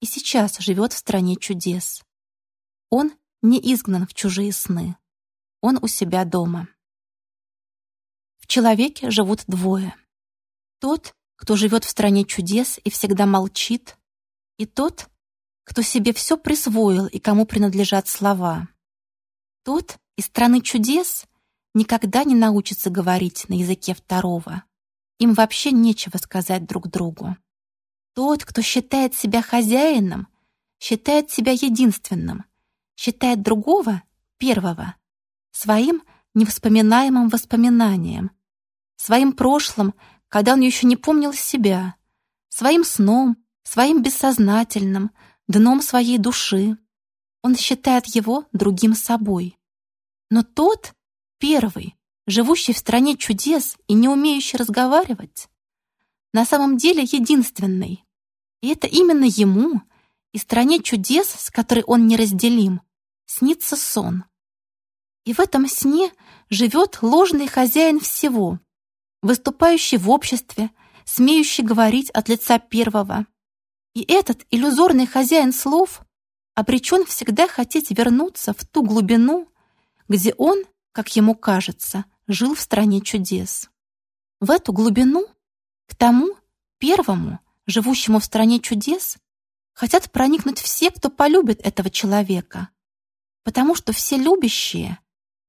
и сейчас живет в стране чудес. Он не изгнан в чужие сны. Он у себя дома. В человеке живут двое. Тот, кто живет в стране чудес и всегда молчит, и тот, кто себе все присвоил и кому принадлежат слова. Тот из страны чудес никогда не научится говорить на языке второго им вообще нечего сказать друг другу. Тот, кто считает себя хозяином, считает себя единственным, считает другого, первого, своим невоспоминаемым воспоминанием, своим прошлым, когда он еще не помнил себя, своим сном, своим бессознательным, дном своей души. Он считает его другим собой. Но тот, первый, живущий в стране чудес и не умеющий разговаривать, на самом деле единственный. И это именно ему и стране чудес, с которой он неразделим, снится сон. И в этом сне живет ложный хозяин всего, выступающий в обществе, смеющий говорить от лица первого. И этот иллюзорный хозяин слов обречен всегда хотеть вернуться в ту глубину, где он, как ему кажется, жил в стране чудес. В эту глубину, к тому, первому, живущему в стране чудес, хотят проникнуть все, кто полюбит этого человека, потому что все любящие,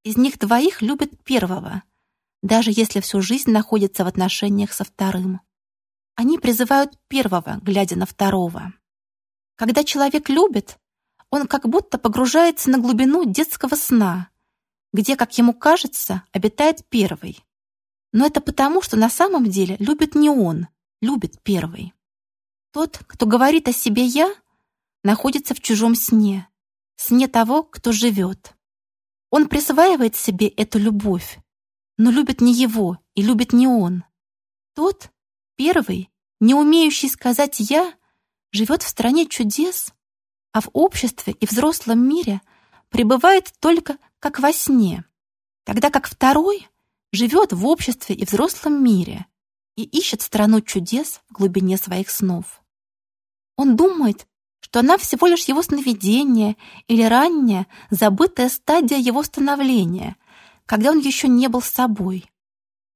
из них двоих любят первого, даже если всю жизнь находится в отношениях со вторым. Они призывают первого, глядя на второго. Когда человек любит, он как будто погружается на глубину детского сна, где, как ему кажется, обитает первый. Но это потому, что на самом деле любит не он, любит первый. Тот, кто говорит о себе «я», находится в чужом сне, сне того, кто живет. Он присваивает себе эту любовь, но любит не его и любит не он. Тот, первый, не умеющий сказать «я», живет в стране чудес, а в обществе и взрослом мире пребывает только как во сне, тогда как второй живет в обществе и взрослом мире и ищет страну чудес в глубине своих снов. Он думает, что она всего лишь его сновидение или ранняя, забытая стадия его становления, когда он еще не был собой.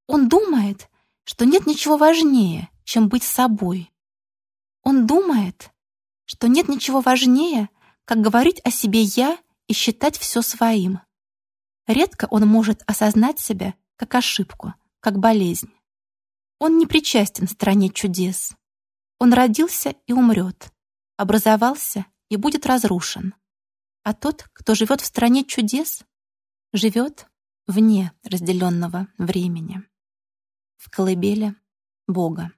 Он думает, что нет ничего важнее, чем быть собой. Он думает, что нет ничего важнее, как говорить о себе «я» и считать все своим. Редко он может осознать себя как ошибку, как болезнь. Он не причастен стране чудес. Он родился и умрет, образовался и будет разрушен. А тот, кто живет в стране чудес, живет вне разделенного времени. В колыбели Бога.